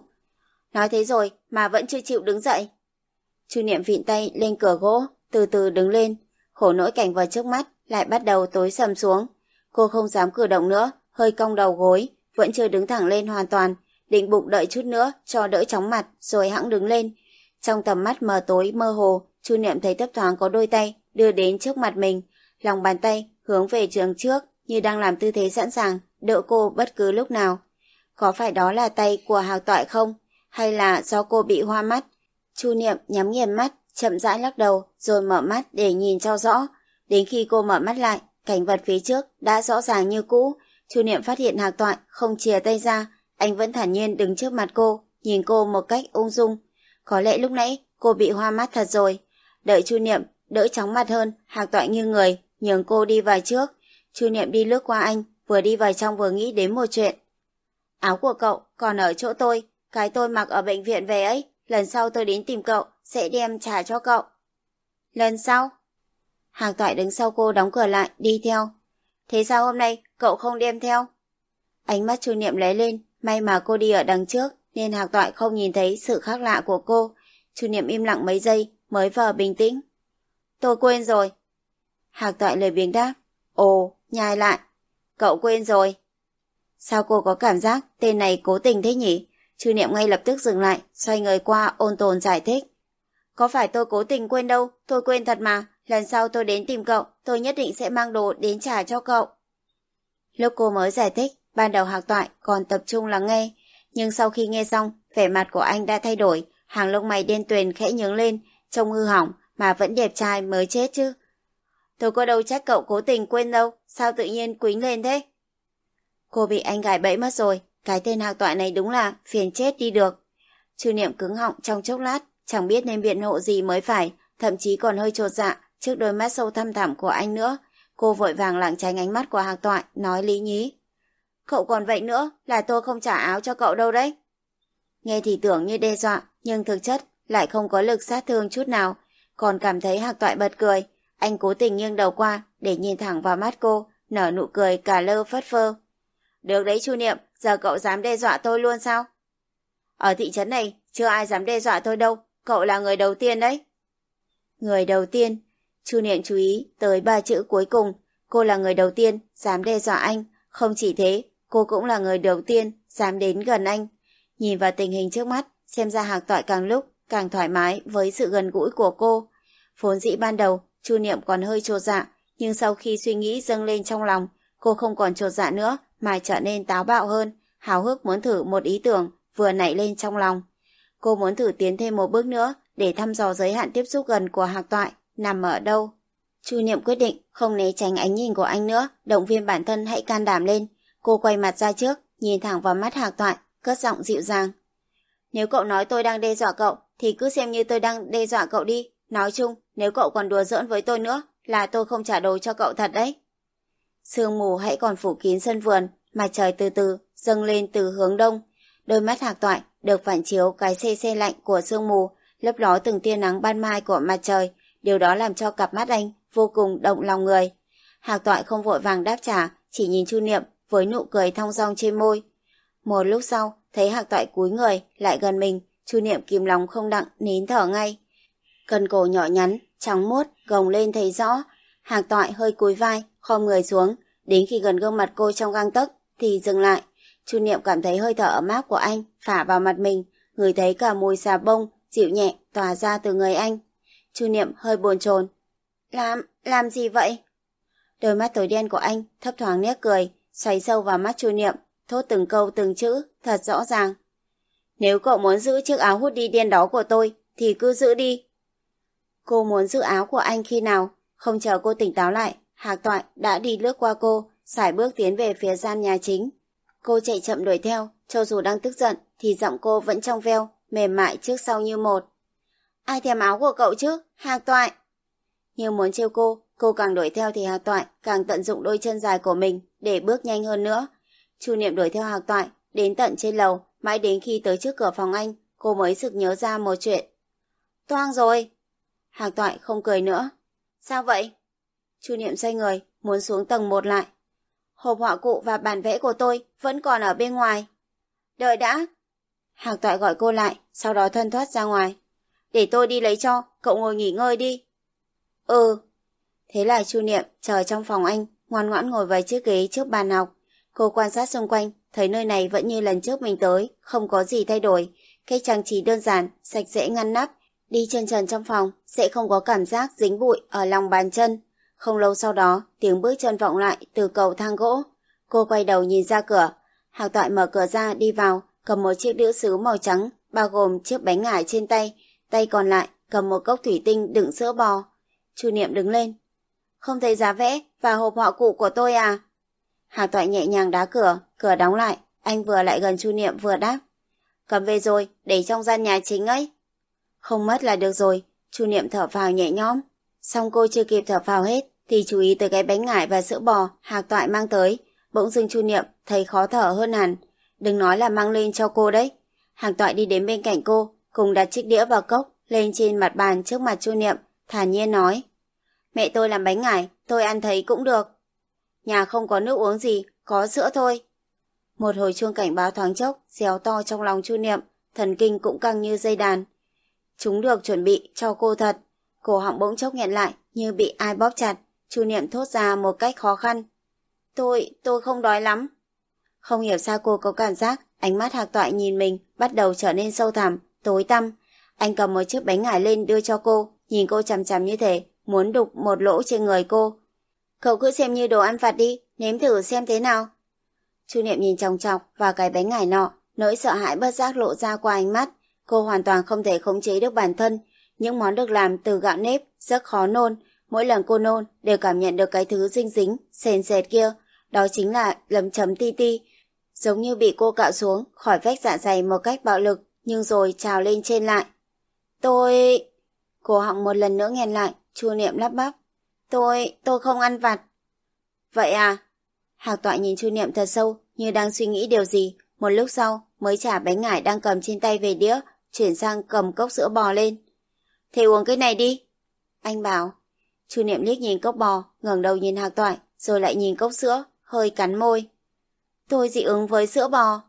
Nói thế rồi mà vẫn chưa chịu đứng dậy. Chu Niệm vịn tay lên cửa gỗ, từ từ đứng lên. Khổ nỗi cảnh vật trước mắt lại bắt đầu tối sầm xuống. Cô không dám cử động nữa, hơi cong đầu gối, vẫn chưa đứng thẳng lên hoàn toàn, định bụng đợi chút nữa cho đỡ chóng mặt rồi hãng đứng lên. Trong tầm mắt mờ tối mơ hồ, Chu Niệm thấy thấp thoáng có đôi tay đưa đến trước mặt mình, lòng bàn tay hướng về trường trước như đang làm tư thế sẵn sàng đỡ cô bất cứ lúc nào. Có phải đó là tay của Hào Toại không? Hay là do cô bị hoa mắt? Chu Niệm nhắm nghiền mắt, chậm rãi lắc đầu rồi mở mắt để nhìn cho rõ. Đến khi cô mở mắt lại, cảnh vật phía trước đã rõ ràng như cũ. Chu Niệm phát hiện Hạc Toại không chìa tay ra, anh vẫn thản nhiên đứng trước mặt cô, nhìn cô một cách ung dung. Có lẽ lúc nãy cô bị hoa mắt thật rồi. Đợi Chu Niệm đỡ chóng mặt hơn, Hạc Toại như người, nhường cô đi vào trước. Chu Niệm đi lướt qua anh, vừa đi vào trong vừa nghĩ đến một chuyện. Áo của cậu còn ở chỗ tôi, cái tôi mặc ở bệnh viện về ấy, lần sau tôi đến tìm cậu, sẽ đem trả cho cậu. Lần sau? Hàng Toại đứng sau cô đóng cửa lại, đi theo. Thế sao hôm nay cậu không đem theo? Ánh mắt Chu Niệm lấy lên, may mà cô đi ở đằng trước, nên Hạc Toại không nhìn thấy sự khác lạ của cô. Chu Niệm im lặng mấy giây, mới vờ bình tĩnh. Tôi quên rồi. Hạc Toại lời biếng đáp. Ồ, nhai lại. Cậu quên rồi. Sao cô có cảm giác tên này cố tình thế nhỉ? Chu Niệm ngay lập tức dừng lại, xoay người qua ôn tồn giải thích. Có phải tôi cố tình quên đâu, tôi quên thật mà. Lần sau tôi đến tìm cậu, tôi nhất định sẽ mang đồ đến trả cho cậu. Lúc cô mới giải thích, ban đầu Hạc Toại còn tập trung lắng nghe, nhưng sau khi nghe xong, vẻ mặt của anh đã thay đổi, hàng lông mày đen tuyền khẽ nhướng lên, trông hư hỏng mà vẫn đẹp trai mới chết chứ. Tôi có đâu trách cậu cố tình quên đâu, sao tự nhiên quính lên thế? Cô bị anh gài bẫy mất rồi, cái tên hạc toại này đúng là phiền chết đi được. Chư niệm cứng họng trong chốc lát, chẳng biết nên biện hộ gì mới phải, thậm chí còn hơi trột dạ trước đôi mắt sâu thăm thẳm của anh nữa. Cô vội vàng lảng tránh ánh mắt của hạc toại, nói lý nhí. Cậu còn vậy nữa, là tôi không trả áo cho cậu đâu đấy. Nghe thì tưởng như đe dọa, nhưng thực chất lại không có lực sát thương chút nào, còn cảm thấy hạc toại bật cười. Anh cố tình nghiêng đầu qua để nhìn thẳng vào mắt cô, nở nụ cười cả lơ phất phơ. Được đấy Chu Niệm, giờ cậu dám đe dọa tôi luôn sao? Ở thị trấn này, chưa ai dám đe dọa tôi đâu, cậu là người đầu tiên đấy. Người đầu tiên, Chu Niệm chú ý tới ba chữ cuối cùng, cô là người đầu tiên dám đe dọa anh, không chỉ thế, cô cũng là người đầu tiên dám đến gần anh. Nhìn vào tình hình trước mắt, xem ra hạc toại càng lúc càng thoải mái với sự gần gũi của cô. Vốn dĩ ban đầu, Chu Niệm còn hơi trột dạ, nhưng sau khi suy nghĩ dâng lên trong lòng, cô không còn trột dạ nữa mà trở nên táo bạo hơn, hào hức muốn thử một ý tưởng vừa nảy lên trong lòng. Cô muốn thử tiến thêm một bước nữa để thăm dò giới hạn tiếp xúc gần của hạc toại nằm ở đâu. Chu Niệm quyết định không né tránh ánh nhìn của anh nữa, động viên bản thân hãy can đảm lên. Cô quay mặt ra trước, nhìn thẳng vào mắt Hạc Toại, cất giọng dịu dàng. Nếu cậu nói tôi đang đe dọa cậu, thì cứ xem như tôi đang đe dọa cậu đi. Nói chung, nếu cậu còn đùa giỡn với tôi nữa, là tôi không trả đồ cho cậu thật đấy. Sương mù hãy còn phủ kín sân vườn, mặt trời từ từ dâng lên từ hướng đông. Đôi mắt Hạc Toại được phản chiếu cái xe xe lạnh của sương mù, lấp ló từng tia nắng ban mai của mặt trời. Điều đó làm cho cặp mắt anh vô cùng động lòng người. Hạc Toại không vội vàng đáp trả, chỉ nhìn Chu Niệm với nụ cười thong dong trên môi. Một lúc sau, thấy Hạc Toại cúi người, lại gần mình, Chu Niệm kìm lòng không đặng, nín thở ngay. Cần cổ nhỏ nhắn, trắng muốt, gồng lên thấy rõ. Hạc Toại hơi cúi vai, khom người xuống, đến khi gần gương mặt cô trong găng tấc thì dừng lại. Chu Niệm cảm thấy hơi thở ấm áp của anh phả vào mặt mình, người thấy cả mùi xà bông dịu nhẹ tỏa ra từ người anh. Chu Niệm hơi buồn chồn. Làm, làm gì vậy? Đôi mắt tối đen của anh thấp thoáng nét cười, xoáy sâu vào mắt Chu Niệm, thốt từng câu từng chữ, thật rõ ràng. Nếu cậu muốn giữ chiếc áo hút đi đen đó của tôi, thì cứ giữ đi. Cô muốn giữ áo của anh khi nào? Không chờ cô tỉnh táo lại, Hạc Toại đã đi lướt qua cô, sải bước tiến về phía gian nhà chính. Cô chạy chậm đuổi theo, cho dù đang tức giận, thì giọng cô vẫn trong veo, mềm mại trước sau như một. Ai thèm áo của cậu chứ? Hạc Toại! Như muốn trêu cô, cô càng đuổi theo thì Hạc Toại càng tận dụng đôi chân dài của mình để bước nhanh hơn nữa. Chu Niệm đuổi theo Hạc Toại, đến tận trên lầu, mãi đến khi tới trước cửa phòng anh, cô mới sực nhớ ra một chuyện. Toang rồi! Hạc Toại không cười nữa. Sao vậy? Chu Niệm xoay người, muốn xuống tầng một lại. Hộp họa cụ và bản vẽ của tôi vẫn còn ở bên ngoài. Đợi đã. Hạc Toại gọi cô lại, sau đó thân thoát ra ngoài. Để tôi đi lấy cho, cậu ngồi nghỉ ngơi đi. Ừ. Thế là Chu Niệm chờ trong phòng anh, ngoan ngoãn ngồi vào chiếc ghế trước bàn học. Cô quan sát xung quanh, thấy nơi này vẫn như lần trước mình tới, không có gì thay đổi. Cách trang trí đơn giản, sạch sẽ ngăn nắp. Đi chân trần trong phòng, sẽ không có cảm giác dính bụi ở lòng bàn chân. Không lâu sau đó, tiếng bước chân vọng lại từ cầu thang gỗ. Cô quay đầu nhìn ra cửa. Hạc toại mở cửa ra đi vào, cầm một chiếc đĩa sứ màu trắng, bao gồm chiếc bánh ngải trên tay. Tay còn lại cầm một cốc thủy tinh đựng sữa bò. Chu Niệm đứng lên. Không thấy giá vẽ và hộp họa cụ của tôi à? hà toại nhẹ nhàng đá cửa, cửa đóng lại. Anh vừa lại gần Chu Niệm vừa đáp. Cầm về rồi, để trong gian nhà chính ấy. Không mất là được rồi. Chu Niệm thở vào nhẹ nhõm. Xong cô chưa kịp thở phào hết, thì chú ý tới cái bánh ngải và sữa bò Hạc Toại mang tới. Bỗng dưng Chu Niệm thấy khó thở hơn hẳn. Đừng nói là mang lên cho cô đấy. Hạc Toại đi đến bên cạnh cô, cùng đặt chiếc đĩa vào cốc lên trên mặt bàn trước mặt Chu Niệm, thản nhiên nói. Mẹ tôi làm bánh ngải, tôi ăn thấy cũng được. Nhà không có nước uống gì, có sữa thôi. Một hồi chuông cảnh báo thoáng chốc, réo to trong lòng Chu Niệm, thần kinh cũng căng như dây đàn. Chúng được chuẩn bị cho cô thật. Cổ họng bỗng chốc nghẹn lại như bị ai bóp chặt, Chu Niệm thốt ra một cách khó khăn. Tôi, tôi không đói lắm. Không hiểu sao cô có cảm giác ánh mắt hạc toại nhìn mình bắt đầu trở nên sâu thẳm, tối tăm. Anh cầm một chiếc bánh ngải lên đưa cho cô, nhìn cô chằm chằm như thế, muốn đục một lỗ trên người cô. Cậu cứ xem như đồ ăn vặt đi, nếm thử xem thế nào. Chu Niệm nhìn chòng chọc vào cái bánh ngải nọ, nỗi sợ hãi bất giác lộ ra qua ánh mắt. Cô hoàn toàn không thể khống chế được bản thân, những món được làm từ gạo nếp rất khó nôn. Mỗi lần cô nôn đều cảm nhận được cái thứ dinh dính, sền sệt kia. Đó chính là lấm chấm ti ti. Giống như bị cô cạo xuống khỏi vách dạ dày một cách bạo lực, nhưng rồi trào lên trên lại. Tôi... Cô họng một lần nữa nghẹn lại, chu niệm lắp bắp. Tôi... tôi không ăn vặt. Vậy à? Hạc tọa nhìn chu niệm thật sâu, như đang suy nghĩ điều gì. Một lúc sau, mới trả bánh ngải đang cầm trên tay về đĩa, chuyển sang cầm cốc sữa bò lên. Thì uống cái này đi. Anh bảo. Chu Niệm liếc nhìn cốc bò, ngẩng đầu nhìn Hạc Toại, rồi lại nhìn cốc sữa, hơi cắn môi. Tôi dị ứng với sữa bò.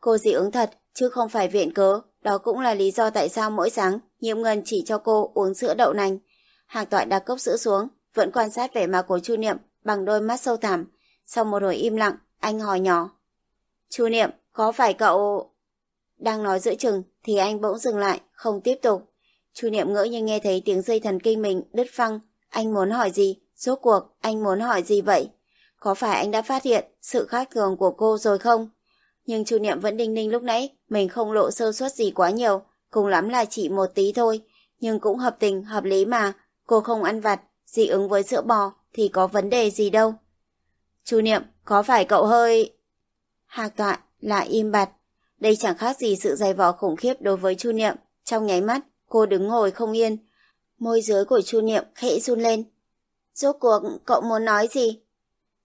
Cô dị ứng thật, chứ không phải viện cớ. Đó cũng là lý do tại sao mỗi sáng Nhiễm Ngân chỉ cho cô uống sữa đậu nành. Hạc Toại đặt cốc sữa xuống, vẫn quan sát vẻ mặt của Chu Niệm bằng đôi mắt sâu thẳm. Sau một hồi im lặng, anh hỏi nhỏ. Chu Niệm, có phải cậu... Đang nói giữa chừng thì anh bỗng dừng lại, không tiếp tục. Chu Niệm ngỡ như nghe thấy tiếng dây thần kinh mình đứt phăng. Anh muốn hỏi gì? Rốt cuộc, anh muốn hỏi gì vậy? Có phải anh đã phát hiện sự khác thường của cô rồi không? Nhưng Chu Niệm vẫn đinh ninh lúc nãy, mình không lộ sơ suất gì quá nhiều, cùng lắm là chỉ một tí thôi. Nhưng cũng hợp tình, hợp lý mà. Cô không ăn vặt, dị ứng với sữa bò thì có vấn đề gì đâu. Chu Niệm, có phải cậu hơi... Hạc Toại lại im bặt. Đây chẳng khác gì sự dày vò khủng khiếp đối với Chu Niệm. Trong nháy mắt, cô đứng ngồi không yên. Môi dưới của Chu Niệm khẽ run lên. Rốt cuộc, cậu muốn nói gì?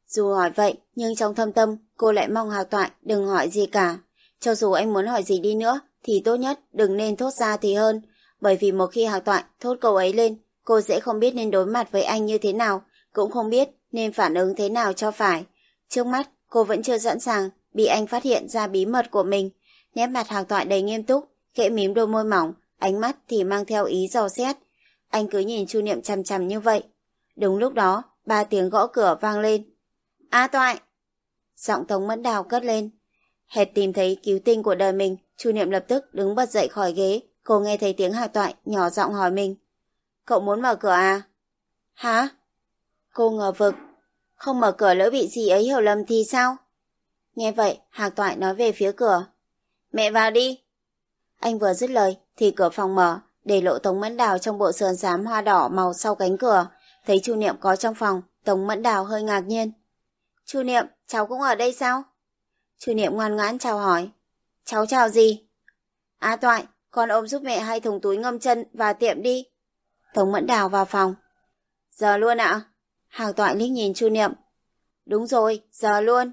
Dù hỏi vậy, nhưng trong thâm tâm, cô lại mong Hào Toại đừng hỏi gì cả. Cho dù anh muốn hỏi gì đi nữa, thì tốt nhất đừng nên thốt ra thì hơn. Bởi vì một khi Hào Toại thốt câu ấy lên, cô sẽ không biết nên đối mặt với anh như thế nào, cũng không biết nên phản ứng thế nào cho phải. Trước mắt, cô vẫn chưa sẵn sàng bị anh phát hiện ra bí mật của mình. Nét mặt Hào Toại đầy nghiêm túc, khẽ mím đôi môi mỏng, ánh mắt thì mang theo ý dò xét. Anh cứ nhìn Chu Niệm chằm chằm như vậy. Đúng lúc đó, ba tiếng gõ cửa vang lên. A Toại! Giọng Tống Mẫn Đào cất lên. Hệt tìm thấy cứu tinh của đời mình, Chu Niệm lập tức đứng bật dậy khỏi ghế. Cô nghe thấy tiếng hà Toại nhỏ giọng hỏi mình. Cậu muốn mở cửa à? Hả? Cô ngờ vực. Không mở cửa lỡ bị gì ấy hiểu lầm thì sao? Nghe vậy, Hạc Toại nói về phía cửa. Mẹ vào đi. Anh vừa dứt lời, thì cửa phòng mở, để lộ Tống Mẫn Đào trong bộ sườn xám hoa đỏ màu sau cánh cửa. Thấy Chu Niệm có trong phòng, Tống Mẫn Đào hơi ngạc nhiên. Chu Niệm, cháu cũng ở đây sao? Chu Niệm ngoan ngoãn chào hỏi. Cháu chào gì? Á Toại, con ôm giúp mẹ hai thùng túi ngâm chân và tiệm đi. Tống Mẫn Đào vào phòng. Giờ luôn ạ? Hạc Toại liếc nhìn Chu Niệm. Đúng rồi, giờ luôn.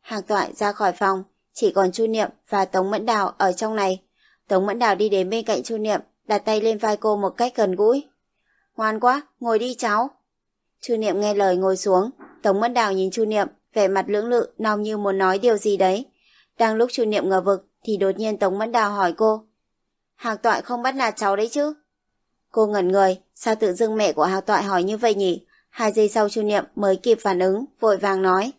Hạc Toại ra khỏi phòng, chỉ còn Chu Niệm và Tống Mẫn Đào ở trong này. Tống Mẫn Đào đi đến bên cạnh Chu Niệm, đặt tay lên vai cô một cách gần gũi. Ngoan quá, ngồi đi cháu. Chu Niệm nghe lời ngồi xuống, Tống Mẫn Đào nhìn Chu Niệm, vẻ mặt lưỡng lự, nòng như muốn nói điều gì đấy. Đang lúc Chu Niệm ngờ vực, thì đột nhiên Tống Mẫn Đào hỏi cô. Hạc Toại không bắt nạt cháu đấy chứ? Cô ngẩn người, sao tự dưng mẹ của Hạc Toại hỏi như vậy nhỉ? Hai giây sau Chu Niệm mới kịp phản ứng, vội vàng nói.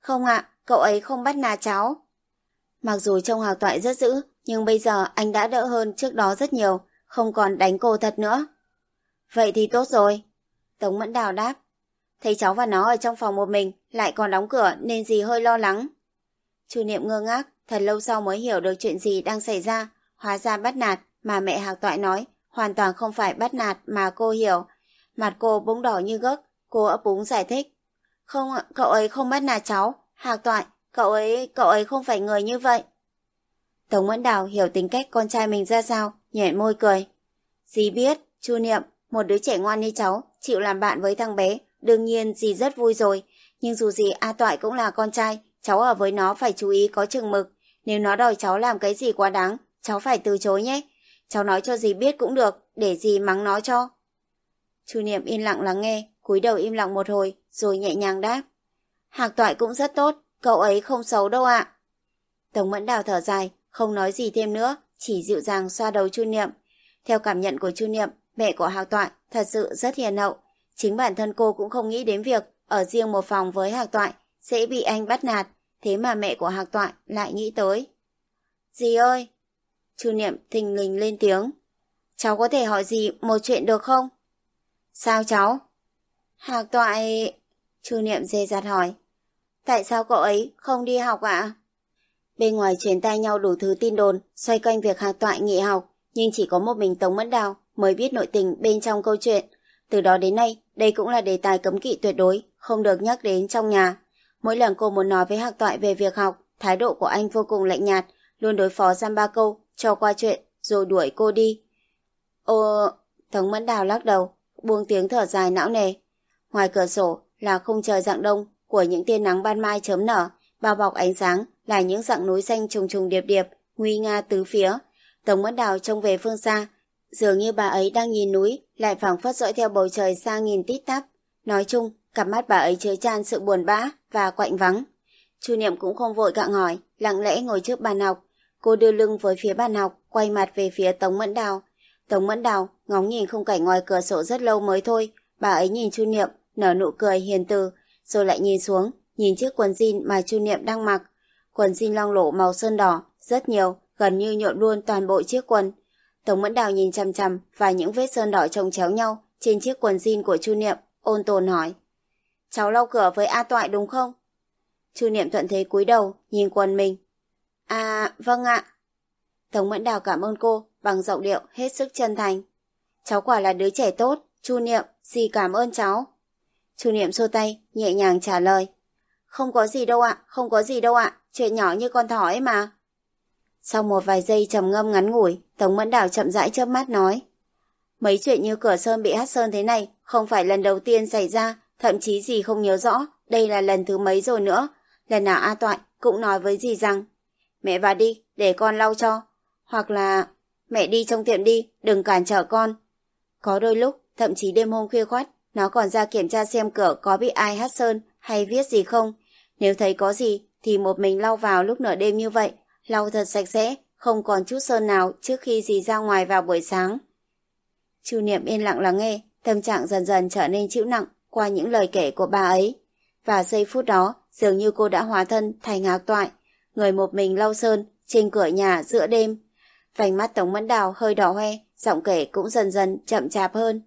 Không ạ, cậu ấy không bắt nạt cháu. Mặc dù trông Hạc Toại rất dữ, nhưng bây giờ anh đã đỡ hơn trước đó rất nhiều, không còn đánh cô thật nữa. Vậy thì tốt rồi. Tống Mẫn Đào đáp. Thấy cháu và nó ở trong phòng một mình, lại còn đóng cửa nên gì hơi lo lắng. Chu Niệm ngơ ngác, thật lâu sau mới hiểu được chuyện gì đang xảy ra. Hóa ra bắt nạt mà mẹ Hạc Toại nói, hoàn toàn không phải bắt nạt mà cô hiểu. Mặt cô bỗng đỏ như gấc, cô ấp úng giải thích. Không ạ, cậu ấy không bắt nạt cháu. Hạc Toại, cậu ấy, cậu ấy không phải người như vậy. Tống Mẫn Đào hiểu tính cách con trai mình ra sao, nhẹn môi cười. Dì biết, Chu Niệm, một đứa trẻ ngoan như cháu, chịu làm bạn với thằng bé, đương nhiên dì rất vui rồi. Nhưng dù gì A Toại cũng là con trai, cháu ở với nó phải chú ý có chừng mực. Nếu nó đòi cháu làm cái gì quá đáng, cháu phải từ chối nhé. Cháu nói cho dì biết cũng được, để dì mắng nó cho. Chu Niệm yên lặng lắng nghe, cúi đầu im lặng một hồi, rồi nhẹ nhàng đáp. Hạc Toại cũng rất tốt, cậu ấy không xấu đâu ạ. Tống Mẫn Đào thở dài, không nói gì thêm nữa, chỉ dịu dàng xoa đầu Chu Niệm. Theo cảm nhận của Chu Niệm, mẹ của Hạc Toại thật sự rất hiền hậu. Chính bản thân cô cũng không nghĩ đến việc ở riêng một phòng với Hạc Toại sẽ bị anh bắt nạt, thế mà mẹ của Hạc Toại lại nghĩ tới. Dì ơi! Chu Niệm thình lình lên tiếng. Cháu có thể hỏi gì một chuyện được không? Sao cháu? Hạc Toại... Chu Niệm dè dặt hỏi. Tại sao cậu ấy không đi học ạ? Bên ngoài truyền tay nhau đủ thứ tin đồn, xoay quanh việc Hạc Toại nghỉ học, nhưng chỉ có một mình Tống Mẫn Đào mới biết nội tình bên trong câu chuyện. Từ đó đến nay, đây cũng là đề tài cấm kỵ tuyệt đối, không được nhắc đến trong nhà. Mỗi lần cô muốn nói với Hạc Toại về việc học, thái độ của anh vô cùng lạnh nhạt, luôn đối phó giam ba câu, cho qua chuyện, rồi đuổi cô đi. Ồ, Tống Mẫn Đào lắc đầu, buông tiếng thở dài não nề. Ngoài cửa sổ là khung trời dạng đông của những tia nắng ban mai chớm nở, bao bọc ánh sáng là những dạng núi xanh trùng trùng điệp điệp, nguy nga tứ phía. Tống Mẫn Đào trông về phương xa, dường như bà ấy đang nhìn núi, lại phảng phất dõi theo bầu trời xa nghìn tít tắp. Nói chung, cặp mắt bà ấy chứa chan sự buồn bã và quạnh vắng. Chu Niệm cũng không vội gặng hỏi, lặng lẽ ngồi trước bàn học. Cô đưa lưng với phía bàn học, quay mặt về phía Tống Mẫn Đào. Tống Mẫn Đào ngóng nhìn khung cảnh ngoài cửa sổ rất lâu mới thôi. Bà ấy nhìn Chu Niệm, nở nụ cười hiền từ, rồi lại nhìn xuống, nhìn chiếc quần jean mà Chu Niệm đang mặc. Quần jean long lổ màu sơn đỏ, rất nhiều, gần như nhuộm luôn toàn bộ chiếc quần. Tống Mẫn Đào nhìn chằm chằm và những vết sơn đỏ chồng chéo nhau trên chiếc quần jean của Chu Niệm, ôn tồn hỏi. Cháu lau cửa với A Toại đúng không? Chu Niệm thuận thế cúi đầu, nhìn quần mình. À, vâng ạ. Tống Mẫn Đào cảm ơn cô bằng giọng điệu hết sức chân thành. Cháu quả là đứa trẻ tốt, Chu Niệm, gì cảm ơn cháu. Chu Niệm xua tay, nhẹ nhàng trả lời. Không có gì đâu ạ, không có gì đâu ạ, chuyện nhỏ như con thỏ ấy mà. Sau một vài giây trầm ngâm ngắn ngủi, Tống Mẫn đảo chậm rãi chớp mắt nói. Mấy chuyện như cửa sơn bị hát sơn thế này không phải lần đầu tiên xảy ra, thậm chí gì không nhớ rõ, đây là lần thứ mấy rồi nữa. Lần nào A Toại cũng nói với dì rằng Mẹ vào đi, để con lau cho. Hoặc là mẹ đi trong tiệm đi, đừng cản trở con. Có đôi lúc, thậm chí đêm hôm khuya khoát, nó còn ra kiểm tra xem cửa có bị ai hát sơn hay viết gì không. Nếu thấy có gì, thì một mình lau vào lúc nửa đêm như vậy, lau thật sạch sẽ, không còn chút sơn nào trước khi dì ra ngoài vào buổi sáng. Chu Niệm yên lặng lắng nghe, tâm trạng dần dần trở nên chịu nặng qua những lời kể của bà ấy. Và giây phút đó, dường như cô đã hóa thân thành ngạc toại, người một mình lau sơn trên cửa nhà giữa đêm. Vành mắt Tống Mẫn Đào hơi đỏ hoe, giọng kể cũng dần dần chậm chạp hơn.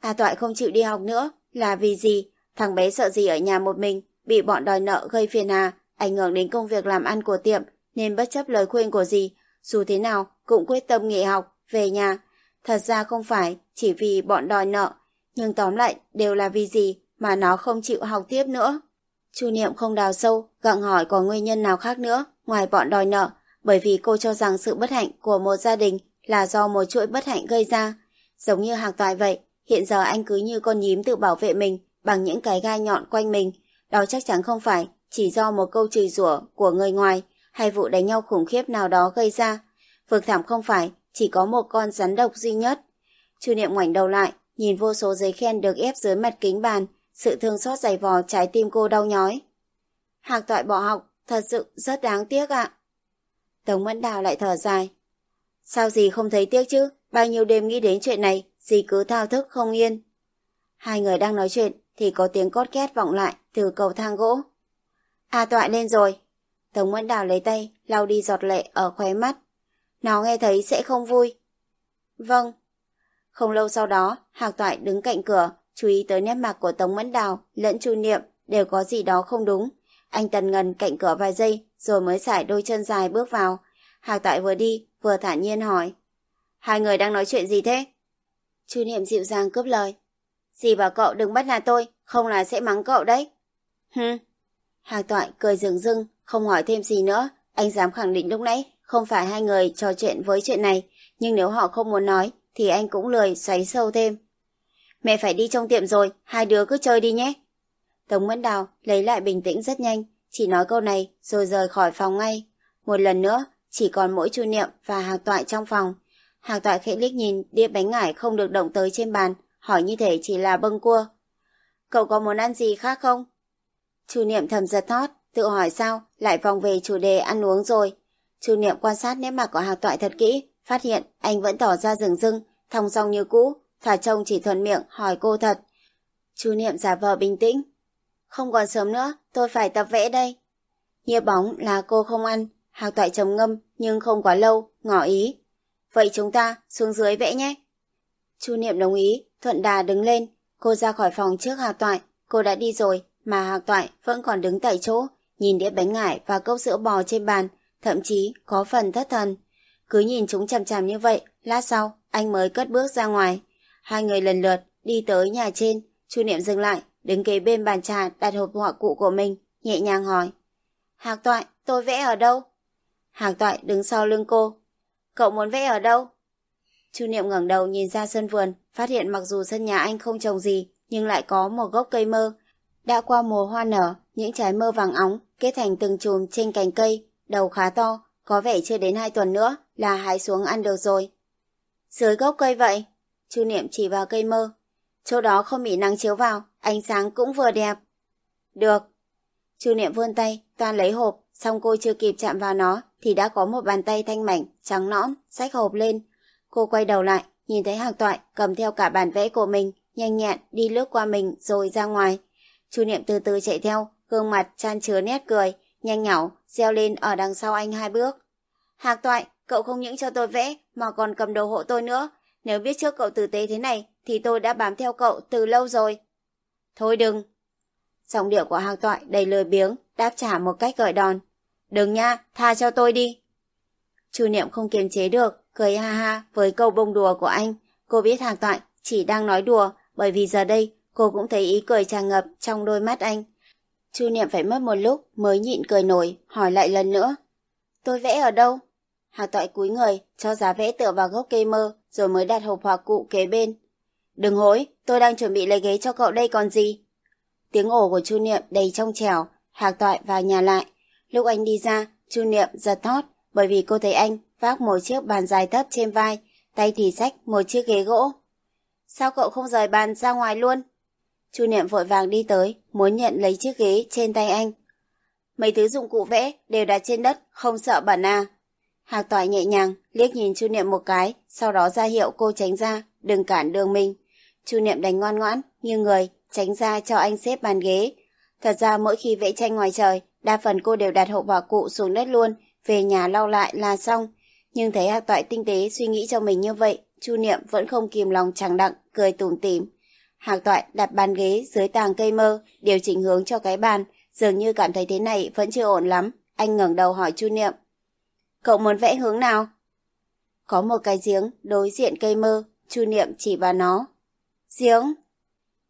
A Toại không chịu đi học nữa, là vì gì? Thằng bé sợ gì ở nhà một mình, bị bọn đòi nợ gây phiền hà, ảnh hưởng đến công việc làm ăn của tiệm, nên bất chấp lời khuyên của gì, dù thế nào cũng quyết tâm nghỉ học, về nhà. Thật ra không phải chỉ vì bọn đòi nợ, nhưng tóm lại đều là vì gì mà nó không chịu học tiếp nữa. Chu Niệm không đào sâu, gặng hỏi có nguyên nhân nào khác nữa ngoài bọn đòi nợ, bởi vì cô cho rằng sự bất hạnh của một gia đình là do một chuỗi bất hạnh gây ra. Giống như hàng toại vậy, hiện giờ anh cứ như con nhím tự bảo vệ mình bằng những cái gai nhọn quanh mình. Đó chắc chắn không phải chỉ do một câu chửi rủa của người ngoài hay vụ đánh nhau khủng khiếp nào đó gây ra. Vực thảm không phải chỉ có một con rắn độc duy nhất. Chu Niệm ngoảnh đầu lại, nhìn vô số giấy khen được ép dưới mặt kính bàn, sự thương xót dày vò trái tim cô đau nhói. Hạc toại bỏ học, thật sự rất đáng tiếc ạ. Tống Mẫn Đào lại thở dài. Sao gì không thấy tiếc chứ, bao nhiêu đêm nghĩ đến chuyện này, gì cứ thao thức không yên. Hai người đang nói chuyện thì có tiếng cót két vọng lại từ cầu thang gỗ. A toại lên rồi. Tống Mẫn Đào lấy tay, lau đi giọt lệ ở khóe mắt. Nó nghe thấy sẽ không vui. Vâng. Không lâu sau đó, Hạc Toại đứng cạnh cửa, chú ý tới nét mặt của Tống Mẫn Đào lẫn Chu Niệm đều có gì đó không đúng. Anh tần ngần cạnh cửa vài giây rồi mới xải đôi chân dài bước vào. Hạc Toại vừa đi vừa thản nhiên hỏi. Hai người đang nói chuyện gì thế? Chu Niệm dịu dàng cướp lời. Dì bảo cậu đừng bắt nạt tôi, không là sẽ mắng cậu đấy. Hừ. Hạc Toại cười rừng rưng, không hỏi thêm gì nữa. Anh dám khẳng định lúc nãy không phải hai người trò chuyện với chuyện này, nhưng nếu họ không muốn nói thì anh cũng lười xoáy sâu thêm. Mẹ phải đi trong tiệm rồi, hai đứa cứ chơi đi nhé. Tống Mẫn Đào lấy lại bình tĩnh rất nhanh, chỉ nói câu này rồi rời khỏi phòng ngay. Một lần nữa, chỉ còn mỗi chu niệm và hạc toại trong phòng. Hạc toại khẽ liếc nhìn đĩa bánh ngải không được động tới trên bàn, hỏi như thể chỉ là bâng cua. Cậu có muốn ăn gì khác không? Chu niệm thầm giật thót, tự hỏi sao, lại vòng về chủ đề ăn uống rồi. Chu niệm quan sát nét mặt của hạc toại thật kỹ, phát hiện anh vẫn tỏ ra rừng rưng, thong dong như cũ, thả trông chỉ thuận miệng hỏi cô thật. Chu niệm giả vờ bình tĩnh. Không còn sớm nữa, tôi phải tập vẽ đây. Nhia bóng là cô không ăn, hạc toại trầm ngâm nhưng không quá lâu, ngỏ ý. Vậy chúng ta xuống dưới vẽ nhé. Chu niệm đồng ý, thuận đà đứng lên, cô ra khỏi phòng trước hạc toại, cô đã đi rồi, mà hạc toại vẫn còn đứng tại chỗ, nhìn đĩa bánh ngải và cốc sữa bò trên bàn, thậm chí có phần thất thần. Cứ nhìn chúng chằm chằm như vậy, lát sau, anh mới cất bước ra ngoài. Hai người lần lượt đi tới nhà trên, Chu Niệm dừng lại, đứng kế bên bàn trà đặt hộp họa cụ của mình, nhẹ nhàng hỏi. Hạc toại, tôi vẽ ở đâu? Hạc toại đứng sau lưng cô. Cậu muốn vẽ ở đâu? Chu Niệm ngẩng đầu nhìn ra sân vườn, phát hiện mặc dù sân nhà anh không trồng gì, nhưng lại có một gốc cây mơ. Đã qua mùa hoa nở, những trái mơ vàng óng kết thành từng chùm trên cành cây, đầu khá to, có vẻ chưa đến hai tuần nữa là hái xuống ăn được rồi. Dưới gốc cây vậy, Chu Niệm chỉ vào cây mơ. Chỗ đó không bị nắng chiếu vào, ánh sáng cũng vừa đẹp. Được. Chu Niệm vươn tay, toàn lấy hộp, xong cô chưa kịp chạm vào nó thì đã có một bàn tay thanh mảnh, trắng nõn, xách hộp lên. Cô quay đầu lại, nhìn thấy hàng toại cầm theo cả bản vẽ của mình, nhanh nhẹn đi lướt qua mình rồi ra ngoài. Chu Niệm từ từ chạy theo, gương mặt chan chứa nét cười, nhanh nhảu, reo lên ở đằng sau anh hai bước. Hạc toại, cậu không những cho tôi vẽ mà còn cầm đầu hộ tôi nữa. Nếu biết trước cậu tử tế thế này thì tôi đã bám theo cậu từ lâu rồi. Thôi đừng. Giọng điệu của hạc toại đầy lười biếng, đáp trả một cách gợi đòn. Đừng nha, tha cho tôi đi. Chu Niệm không kiềm chế được, cười ha ha với câu bông đùa của anh. Cô biết hạc toại chỉ đang nói đùa, bởi vì giờ đây cô cũng thấy ý cười tràn ngập trong đôi mắt anh. Chu Niệm phải mất một lúc mới nhịn cười nổi, hỏi lại lần nữa. Tôi vẽ ở đâu? Hà Toại cúi người, cho giá vẽ tựa vào gốc cây mơ, rồi mới đặt hộp hòa cụ kế bên. Đừng hối, tôi đang chuẩn bị lấy ghế cho cậu đây còn gì. Tiếng ổ của Chu Niệm đầy trong trẻo, hà Toại vào nhà lại. Lúc anh đi ra, Chu Niệm giật thót bởi vì cô thấy anh vác một chiếc bàn dài thấp trên vai, tay thì sách, một chiếc ghế gỗ. Sao cậu không rời bàn ra ngoài luôn? Chu Niệm vội vàng đi tới, muốn nhận lấy chiếc ghế trên tay anh. Mấy thứ dụng cụ vẽ đều đặt trên đất, không sợ bẩn à. Hạc Toại nhẹ nhàng, liếc nhìn Chu Niệm một cái, sau đó ra hiệu cô tránh ra, đừng cản đường mình. Chu Niệm đánh ngoan ngoãn, như người, tránh ra cho anh xếp bàn ghế. Thật ra mỗi khi vẽ tranh ngoài trời, đa phần cô đều đặt hộp bảo cụ xuống đất luôn, về nhà lau lại là xong. Nhưng thấy Hạc Toại tinh tế suy nghĩ cho mình như vậy, Chu Niệm vẫn không kìm lòng chẳng đặng, cười tủm tỉm. Hạc Toại đặt bàn ghế dưới tàng cây mơ, điều chỉnh hướng cho cái bàn, dường như cảm thấy thế này vẫn chưa ổn lắm. Anh ngẩng đầu hỏi Chu Niệm. Cậu muốn vẽ hướng nào? Có một cái giếng đối diện cây mơ, Chu Niệm chỉ vào nó. Giếng?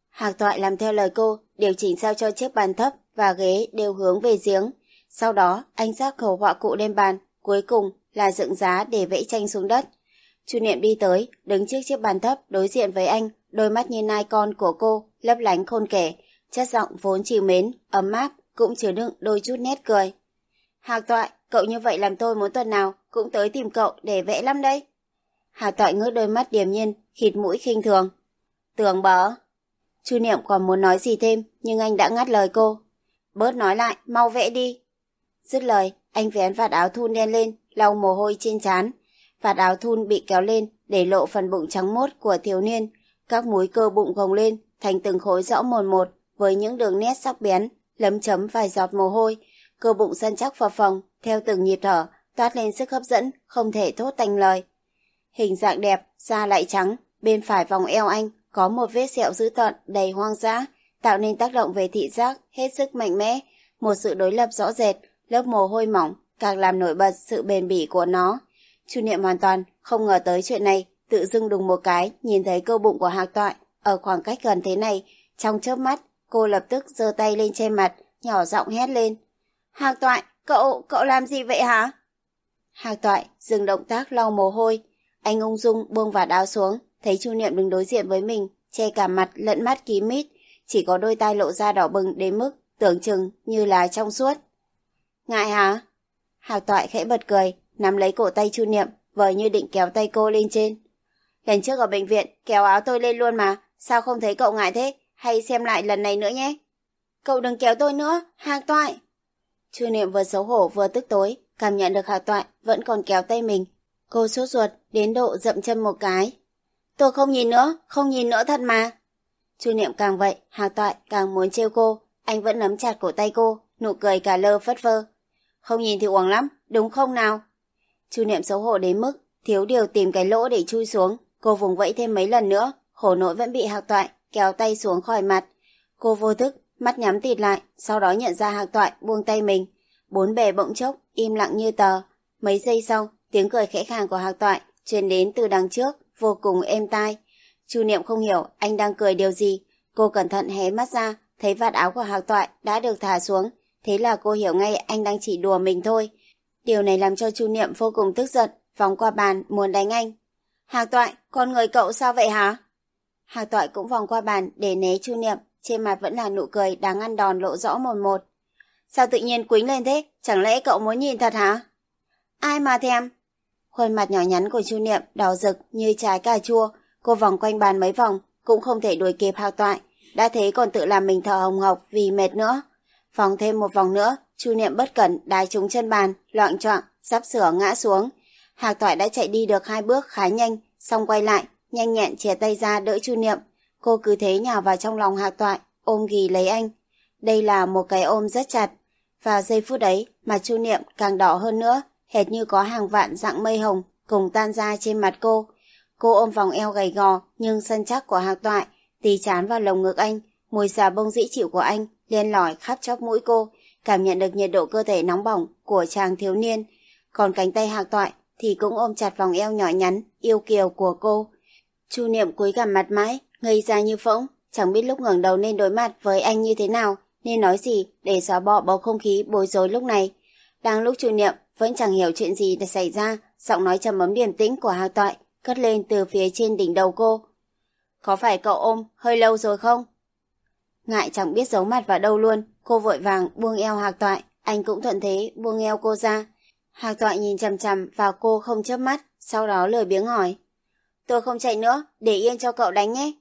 Hạc Toại làm theo lời cô, điều chỉnh sao cho chiếc bàn thấp và ghế đều hướng về giếng. Sau đó, anh rác khẩu họa cụ lên bàn, cuối cùng là dựng giá để vẽ tranh xuống đất. Chu Niệm đi tới, đứng trước chiếc bàn thấp đối diện với anh, đôi mắt như nai con của cô, lấp lánh khôn kể, chất giọng vốn chiều mến, ấm áp, cũng chứa đựng đôi chút nét cười. Hạc Toại, cậu như vậy làm tôi muốn tuần nào cũng tới tìm cậu để vẽ lắm đấy. Hạc Toại ngước đôi mắt điềm nhiên, khịt mũi khinh thường. Tưởng bở. Chu Niệm còn muốn nói gì thêm, nhưng anh đã ngắt lời cô. Bớt nói lại, mau vẽ đi. Dứt lời, anh vén vạt áo thun đen lên, lau mồ hôi trên trán. Vạt áo thun bị kéo lên, để lộ phần bụng trắng mốt của thiếu niên. Các múi cơ bụng gồng lên, thành từng khối rõ mồn một, với những đường nét sắc bén, lấm chấm vài giọt mồ hôi. Cơ bụng săn chắc phập phồng, theo từng nhịp thở, toát lên sức hấp dẫn, không thể thốt thành lời. Hình dạng đẹp, da lại trắng, bên phải vòng eo anh có một vết sẹo dữ tợn đầy hoang dã, tạo nên tác động về thị giác hết sức mạnh mẽ, một sự đối lập rõ rệt, lớp mồ hôi mỏng càng làm nổi bật sự bền bỉ của nó. Chu Niệm hoàn toàn không ngờ tới chuyện này, tự dưng đùng một cái nhìn thấy cơ bụng của Hạc Toại ở khoảng cách gần thế này, trong chớp mắt, cô lập tức giơ tay lên che mặt, nhỏ giọng hét lên. Hạc Toại, cậu, cậu làm gì vậy hả? Hạc Toại dừng động tác lau mồ hôi, anh ung dung buông vạt áo xuống, thấy Chu Niệm đứng đối diện với mình, che cả mặt lẫn mắt kín mít, chỉ có đôi tai lộ ra đỏ bừng đến mức tưởng chừng như là trong suốt. Ngại hả? Hạc toại khẽ bật cười, nắm lấy cổ tay Chu Niệm, vờ như định kéo tay cô lên trên. Lần trước ở bệnh viện, kéo áo tôi lên luôn mà, sao không thấy cậu ngại thế? Hay xem lại lần này nữa nhé. Cậu đừng kéo tôi nữa, Hạc toại. Chu Niệm vừa xấu hổ vừa tức tối, cảm nhận được Hạc toại vẫn còn kéo tay mình. Cô sốt ruột, đến độ dậm chân một cái. Tôi không nhìn nữa, không nhìn nữa thật mà. Chu Niệm càng vậy, Hạc toại càng muốn trêu cô, anh vẫn nắm chặt cổ tay cô, nụ cười cả lơ phất phơ. Không nhìn thì uổng lắm, đúng không nào? Chu Niệm xấu hổ đến mức, thiếu điều tìm cái lỗ để chui xuống. Cô vùng vẫy thêm mấy lần nữa, khổ nỗi vẫn bị hạc toại, kéo tay xuống khỏi mặt. Cô vô thức, mắt nhắm tịt lại, sau đó nhận ra hạc toại buông tay mình. Bốn bề bỗng chốc, im lặng như tờ. Mấy giây sau, tiếng cười khẽ khàng của hạc toại truyền đến từ đằng trước, vô cùng êm tai. Chu Niệm không hiểu anh đang cười điều gì. Cô cẩn thận hé mắt ra, thấy vạt áo của hạc toại đã được thả xuống, Thế là cô hiểu ngay anh đang chỉ đùa mình thôi. Điều này làm cho Chu Niệm vô cùng tức giận, vòng qua bàn muốn đánh anh. Hạc Toại, con người cậu sao vậy hả? Hạc Toại cũng vòng qua bàn để né Chu Niệm, trên mặt vẫn là nụ cười đáng ăn đòn lộ rõ một một. Sao tự nhiên quính lên thế? Chẳng lẽ cậu muốn nhìn thật hả? Ai mà thèm? Khuôn mặt nhỏ nhắn của Chu Niệm đỏ rực như trái cà chua, cô vòng quanh bàn mấy vòng, cũng không thể đuổi kịp Hạc Toại, đã thế còn tự làm mình thở hồng hộc vì mệt nữa. Vòng thêm một vòng nữa, Chu Niệm bất cẩn đái trúng chân bàn, loạn choạng, sắp sửa ngã xuống. Hạc Toại đã chạy đi được hai bước khá nhanh, xong quay lại, nhanh nhẹn chìa tay ra đỡ Chu Niệm. Cô cứ thế nhào vào trong lòng Hạc Toại, ôm ghì lấy anh. Đây là một cái ôm rất chặt. Vào giây phút ấy, mặt Chu Niệm càng đỏ hơn nữa, hệt như có hàng vạn dạng mây hồng cùng tan ra trên mặt cô. Cô ôm vòng eo gầy gò nhưng săn chắc của Hạc Toại, tì chán vào lồng ngực anh, mùi xà bông dĩ chịu của anh len lỏi khắp chóp mũi cô, cảm nhận được nhiệt độ cơ thể nóng bỏng của chàng thiếu niên. Còn cánh tay hạc toại thì cũng ôm chặt vòng eo nhỏ nhắn, yêu kiều của cô. Chu Niệm cúi gằm mặt mãi, ngây ra như phỗng, chẳng biết lúc ngẩng đầu nên đối mặt với anh như thế nào, nên nói gì để xóa bỏ bầu không khí bối rối lúc này. Đang lúc Chu Niệm vẫn chẳng hiểu chuyện gì đã xảy ra, giọng nói trầm ấm điềm tĩnh của Hạc Toại cất lên từ phía trên đỉnh đầu cô. Có phải cậu ôm hơi lâu rồi không? Ngại chẳng biết giấu mặt vào đâu luôn, cô vội vàng buông eo Hạc Toại, anh cũng thuận thế buông eo cô ra. Hạc Toại nhìn chằm chằm vào cô không chớp mắt, sau đó lười biếng hỏi. Tôi không chạy nữa, để yên cho cậu đánh nhé.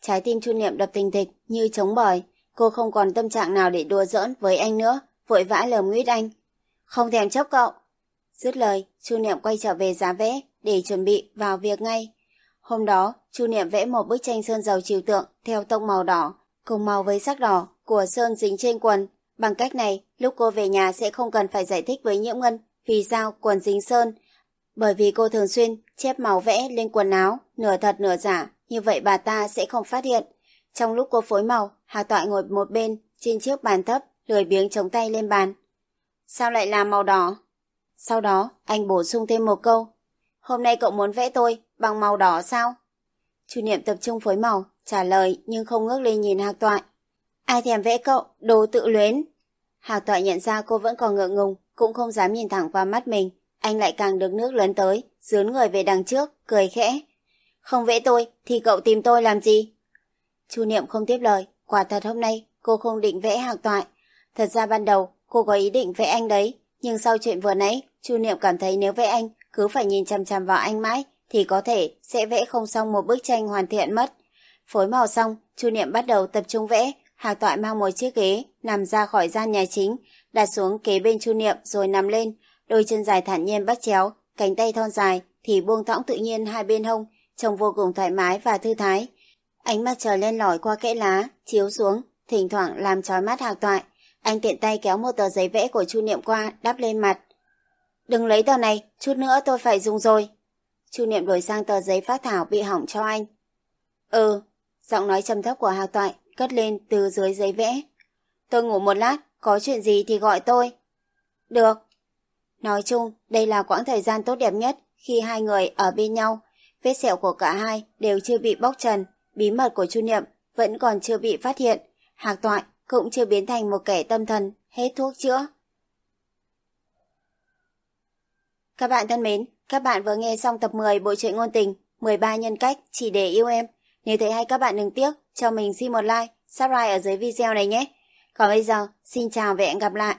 Trái tim Chu Niệm đập tình thịch như trống bời, cô không còn tâm trạng nào để đùa giỡn với anh nữa, vội vã lườm nguyết anh. Không thèm chấp cậu. Dứt lời, Chu Niệm quay trở về giá vẽ để chuẩn bị vào việc ngay. Hôm đó, Chu Niệm vẽ một bức tranh sơn dầu chiều tượng theo tông màu đỏ, cùng màu với sắc đỏ của sơn dính trên quần. Bằng cách này, lúc cô về nhà sẽ không cần phải giải thích với Nhiễm Ngân vì sao quần dính sơn, bởi vì cô thường xuyên chép màu vẽ lên quần áo, nửa thật nửa giả, như vậy bà ta sẽ không phát hiện. Trong lúc cô phối màu, Hà Toại ngồi một bên, trên chiếc bàn thấp, lười biếng chống tay lên bàn. Sao lại làm màu đỏ? Sau đó, anh bổ sung thêm một câu. Hôm nay cậu muốn vẽ tôi bằng màu đỏ sao? Chu Niệm tập trung phối màu, trả lời nhưng không ngước lên nhìn Hạc Toại. Ai thèm vẽ cậu, đồ tự luyến. Hạc Toại nhận ra cô vẫn còn ngượng ngùng, cũng không dám nhìn thẳng vào mắt mình. Anh lại càng được nước lớn tới, dướn người về đằng trước, cười khẽ. Không vẽ tôi, thì cậu tìm tôi làm gì? Chu Niệm không tiếp lời, quả thật hôm nay cô không định vẽ Hạc Toại. Thật ra ban đầu cô có ý định vẽ anh đấy, nhưng sau chuyện vừa nãy, Chu Niệm cảm thấy nếu vẽ anh cứ phải nhìn chằm chằm vào anh mãi thì có thể sẽ vẽ không xong một bức tranh hoàn thiện mất. Phối màu xong, Chu Niệm bắt đầu tập trung vẽ, Hạc Toại mang một chiếc ghế nằm ra khỏi gian nhà chính, đặt xuống kế bên Chu Niệm rồi nằm lên, đôi chân dài thản nhiên bắt chéo, cánh tay thon dài thì buông thõng tự nhiên hai bên hông, trông vô cùng thoải mái và thư thái. Ánh mặt trời lên lỏi qua kẽ lá, chiếu xuống, thỉnh thoảng làm trói mắt Hạc Toại. Anh tiện tay kéo một tờ giấy vẽ của Chu Niệm qua, đắp lên mặt. Đừng lấy tờ này, chút nữa tôi phải dùng rồi. Chu Niệm đổi sang tờ giấy phát thảo bị hỏng cho anh. Ừ, giọng nói trầm thấp của Hạc Toại cất lên từ dưới giấy vẽ. Tôi ngủ một lát, có chuyện gì thì gọi tôi. Được. Nói chung, đây là quãng thời gian tốt đẹp nhất khi hai người ở bên nhau. Vết sẹo của cả hai đều chưa bị bóc trần, bí mật của Chu Niệm vẫn còn chưa bị phát hiện. Hạc Toại cũng chưa biến thành một kẻ tâm thần, hết thuốc chữa. Các bạn thân mến, các bạn vừa nghe xong tập 10 bộ truyện ngôn tình 13 nhân cách chỉ để yêu em. Nếu thấy hay các bạn đừng tiếc, cho mình xin một like, subscribe ở dưới video này nhé. Còn bây giờ, xin chào và hẹn gặp lại.